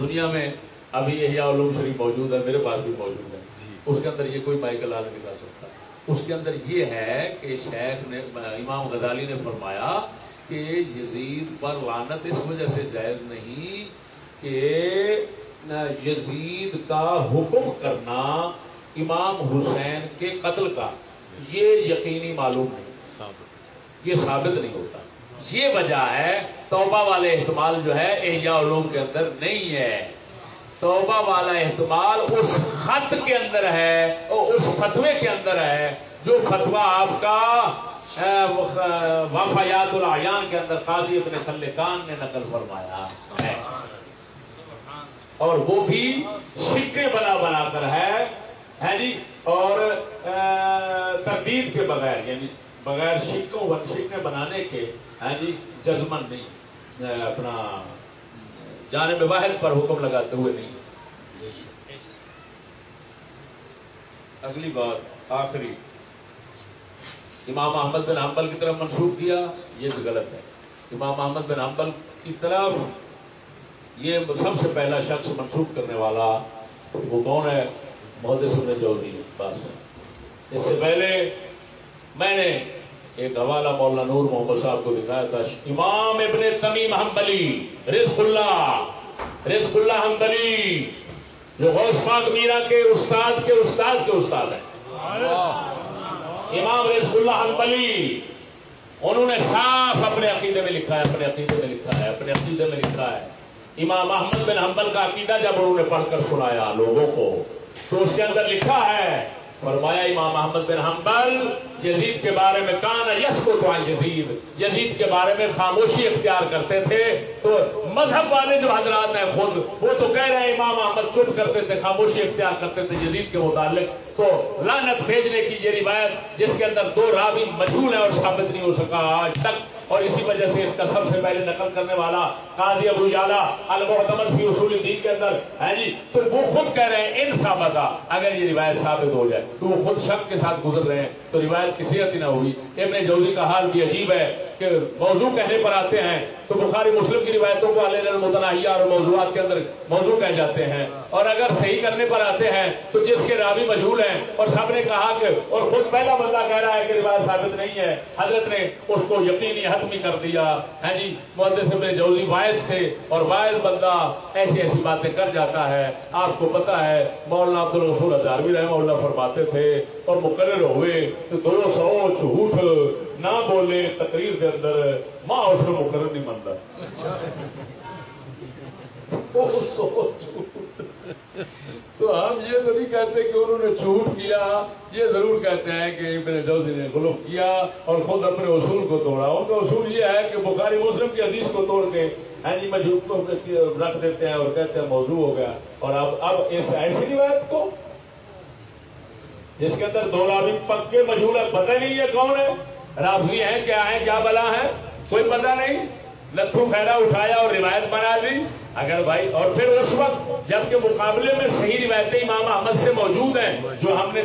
Speaker 1: دنیا میں ابھی احیاء علوم شریف موجود ہے میرے پاس بھی موجود ہے۔
Speaker 2: جی۔
Speaker 1: اس کے اندر یہ کوئی مائیکل آل نہیں کر سکتا۔ اس کے اندر یہ ہے کہ شیخ نے امام غزالی نے فرمایا کہ یزید پر لانت اس وجہ سے جائز نہیں کہ یزید کا حکم کرنا امام حسین کے قتل کا۔ یہ یقینی معلوم نہیں۔ یہ ثابت نہیں ہوتا۔ یہ وجہ ہے توبہ والے احتمال جو ہے احیاء علوم کے اندر نہیں ہے۔ توبہ والا احتمال اس خط کے اندر ہے اور اس فتوے کے اندر ہے جو فتوا آپ کا وفایات العیان کے اندر قاضی اپنے خلقان نے نقل فرمایا ہے۔ اور وہ بھی سکے بنا بنا کر ہے ہے جی؟ اور تردید کے بغیر یعنی بغیر سکوں سکے بنانے کے ہے جی جزمن نہیں اپنا جانب واحد پر حکم لگاتے ہوئے نہیں۔ اگلی بات، آخری۔ امام احمد بن حنبل کی طرف منسوخ کیا، یہ بھی غلط ہے۔ امام احمد بن حنبل کی طرف یہ سب سے پہلا شخص منسوخ کرنے والا، وہ کون ہے؟ محدث ابن جوزی بس۔ اس سے پہلے میں نے ایک حوالہ مولانا نور محمد صاحب کو دکھایا تھا، امام ابن تمیم حنبلی رزق اللہ رزق اللہ حنبلی، جو غوث پاک میرا کے استاد کے استاد کے استاد ہیں۔ امام رزق اللہ حنبلی، انہوں نے صاف اپنے عقیدے میں لکھا ہے، اپنے عقیدے میں لکھا ہے، اپنے عقیدے میں لکھا ہے۔ امام احمد بن حنبل کا عقیدہ جب انہوں نے پڑھ کر سنایا لوگوں کو، تو اس کے اندر لکھا ہے فرمایا امام احمد بن حنبل، یزید کے بارے میں کان یس کو تو یزید۔ یزید کے بارے میں خاموشی اختیار کرتے تھے، تو مذہب والے جو حضرات ہیں خود، وہ تو کہہ رہے ہیں امام احمد چپ کرتے تھے، خاموشی اختیار کرتے تھے یزید کے متعلق۔ تو لانت بھیجنے کی یہ روایت، جس کے اندر دو راوی مجھول ہے اور ثابت نہیں ہو سکا آج تک، اور اسی وجہ سے اس کا سب سے پہلے نقل کرنے والا قاضی ابو جالا المحتمد فی اصول دین کے اندر ہے جی؟ تو وہ خود کہہ رہے ہیں، ان ثابت اگر یہ روایت ثابت ہو جائے، تو وہ خود شک کے ساتھ گزر رہے ہیں، تو روایت کسی نہیں ہوگی ابن جوزی کا حال بھی عجیب ہے کہ موضوع کہنے پر آتے ہیں، تو بخاری مسلم کی روایتوں کو علیہ المتناہیہ اور موضوعات کے اندر موضوع کہہ جاتے ہیں۔ اور اگر صحیح کرنے پر آتے ہیں، تو جس کے راوی مجھول ہیں، اور سب نے کہا کہ، اور خود پہلا بندہ کہہ رہا ہے کہ روایت ثابت نہیں ہے، حضرت نے اس کو یقینی حتمی کر دیا۔ ہے جی؟ محدث ابن جوزی واعظ تھے اور واعظ بندہ ایسی ایسی باتیں کر جاتا ہے۔ آپ کو پتا ہے مولانا عبد الرسول ہزاروی رحمہ اللہ فرماتے تھے اور مقرر ہوئے تو دو سو جھوٹ نہ بولے تقریر کے اندر ماں اس کو مقرر نہیں مانتا تو ہم یہ تو نہیں کہتے کہ انہوں نے جھوٹ کیا، یہ ضرور کہتے ہیں کہ ابن جوزی نے غلط کیا اور خود اپنے اصول کو توڑا۔ ان کا اصول یہ ہے کہ بخاری مسلم کی حدیث کو توڑ کے ہاں جی مجھوٹ کو رکھ دیتے ہیں اور کہتے ہیں موضوع ہو گیا۔ اور اب اب اس ایسی روایت کو، جس کے اندر دو راوی پکے مجھول ہے پتہ نہیں یہ کون ہے راوی ہیں کیا ہے کیا بلا ہے کوئی پتہ نہیں۔ لتھو پھیلا اٹھایا اور روایت بنا دی۔ اگر بھائی، اور پھر اس وقت جب کے مقابلے میں صحیح روایتیں امام احمد سے موجود ہیں، جو ہم نے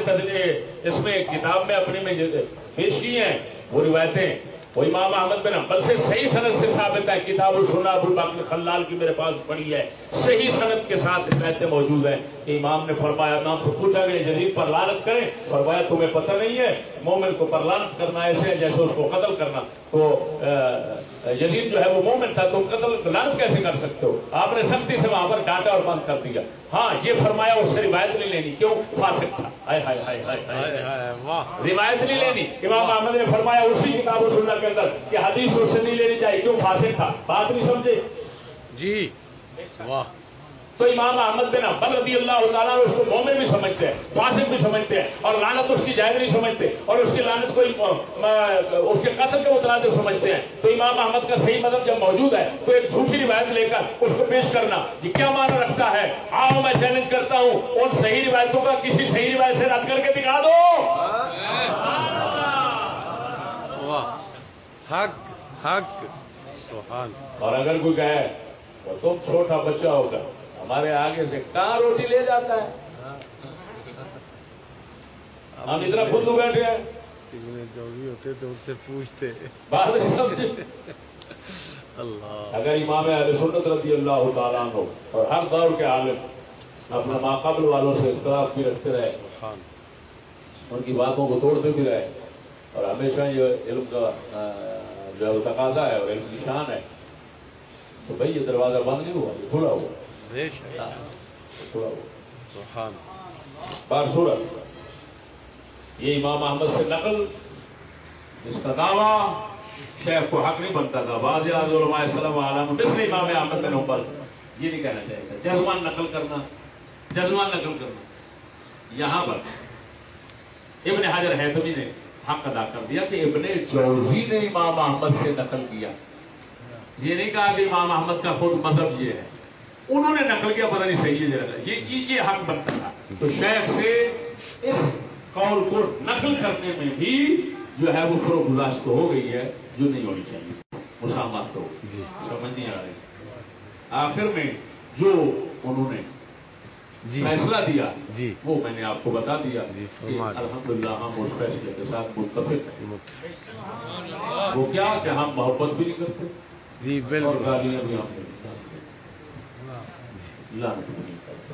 Speaker 1: اس میں کتاب میں اپنی میں پیش کی ہیں، وہ روایتیں، وہ امام احمد بن حنبل سے صحیح صنعت سے ثابت ہے کتاب السنا ابو الباقر خلال کی میرے پاس پڑی ہے۔ صحیح صنعت کے ساتھ روایتیں موجود ہیں کہ امام نے فرمایا، امام سے پوچھا کہ جدید پر لانت کریں۔ فرمایا، تمہیں پتہ نہیں ہے، مومن کو پر لانت کرنا ایسے ہے جیسے اس کو قتل کرنا۔ تو یزید جو ہے وہ مومن تھا تو قتل لانت کیسے کر سکتے ہو؟ آپ نے سختی سے وہاں پر ڈانٹا اور بند کر دیا۔ ہاں یہ فرمایا اس سے روایت نہیں لینی۔ کیوں؟ فاسق تھا۔ روایت نہیں لینی۔ امام احمد نے فرمایا اسی کتاب و سننا کے اندر کہ حدیث اس سے نہیں لینی چاہیے۔ کیوں؟ فاسق تھا۔ بات نہیں سمجھے؟
Speaker 2: جی۔ واہ۔
Speaker 1: تو امام احمد بن حنبل رضی اللہ تعالیٰ اس کو مومن بھی سمجھتے ہیں فاسق بھی سمجھتے ہیں اور لانت اس کی جائز نہیں سمجھتے اور اس کی لانت کو اس کے قصر کے مترادف سمجھتے ہیں۔ تو امام احمد کا صحیح مذہب جب موجود ہے تو ایک جھوٹی روایت لے کر اس کو پیش کرنا یہ کیا معنی رکھتا ہے؟ آؤ میں چیلنج کرتا ہوں ان صحیح روایتوں کا کسی صحیح روایت سے رد کر کے دکھا دو۔
Speaker 2: حق حق سبحان۔
Speaker 1: اور اگر کوئی کہے وہ تم چھوٹا بچہ ہوگا ہمارے آگے سے کہاں روٹی لے جاتا ہے۔ ہاں۔ ہم اتنا خود بیٹھے ہیں۔
Speaker 2: ابن جوزی ہوتے تو ان سے پوچھتے اللہ
Speaker 1: اگر امام اہل سنت رضی اللہ تعالیٰ عنہ اور ہر دور کے عالم اپنے ماقبل والوں سے اختلاف بھی رکھتے رہے، ان کی باتوں کو توڑتے بھی رہے، اور ہمیشہ یہ علم کا جو تقاضا ہے اور علم کی شان ہے۔ تو بھائی یہ دروازہ بند نہیں ہوا، یہ کھلا ہوا۔ یہ امام احمد سے نقل جس کا دعویٰ شیخ کو حق نہیں بنتا تھا بعض علماء السلام عالم مثل امام احمد بن حنبل یہ نہیں کہنا چاہیے تھا جذمان نقل کرنا جذمان نقل کرنا یہاں پر ابن حجر حیثمی نے حق ادا کر دیا کہ ابن جوزی نے امام احمد سے نقل کیا یہ نہیں کہا کہ امام احمد کا خود مذہب یہ ہے انہوں نے نقل کیا پتہ نہیں صحیح ہے۔ یہ یہ یہ حق بنتا تھا۔ تو شیخ سے اس قول کو نقل کرنے میں بھی جو ہے وہ فروغ گزاشت ہو گئی ہے جو نہیں ہونی چاہیے۔ مسامات تو
Speaker 2: جی۔
Speaker 1: سمجھ نہیں آ رہی۔ آخر میں جو انہوں نے
Speaker 2: جی۔
Speaker 1: فیصلہ دیا
Speaker 2: جی۔
Speaker 1: وہ میں نے آپ کو بتا دیا کہ۔ الحمدللہ ہم اس فیصلے کے ساتھ متفق ہیں۔ وہ کیا کہ ہم محبت بھی نہیں کرتے
Speaker 2: جی بالکل۔
Speaker 1: گالیاں بھی ہم نہیں بھی نہیں کرتے۔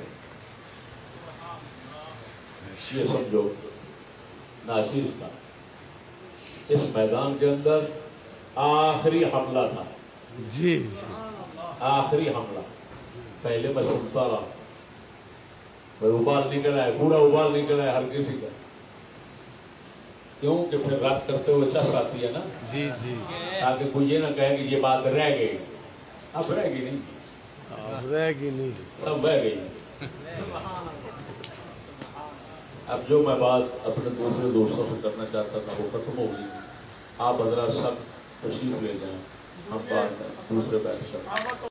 Speaker 1: یہ سمجھو کا اس میدان کے اندر آخری حملہ تھا۔
Speaker 2: جی۔
Speaker 1: آخری حملہ۔ پہلے میں سنتا رہا۔ بھائی ابال نکل آئے پورا ابال نکل آئے ہر کسی کا۔ کیوں کہ پھر رات کرتے ہوئے چس آتی ہے نا۔
Speaker 2: جی جی۔
Speaker 1: تاکہ کوئی یہ نہ کہے کہ یہ بات رہ گئی۔ اب رہ گئی نہیں۔
Speaker 2: رہ نہیں۔
Speaker 1: سب بہ گئی۔ اب جو میں بات اپنے دوسرے دوستوں سے کرنا چاہتا تھا، وہ ختم ہو گئی۔ آپ حضرات سب تشریف لے جائیں۔ ہم بات دوسرے بیٹھ سکتے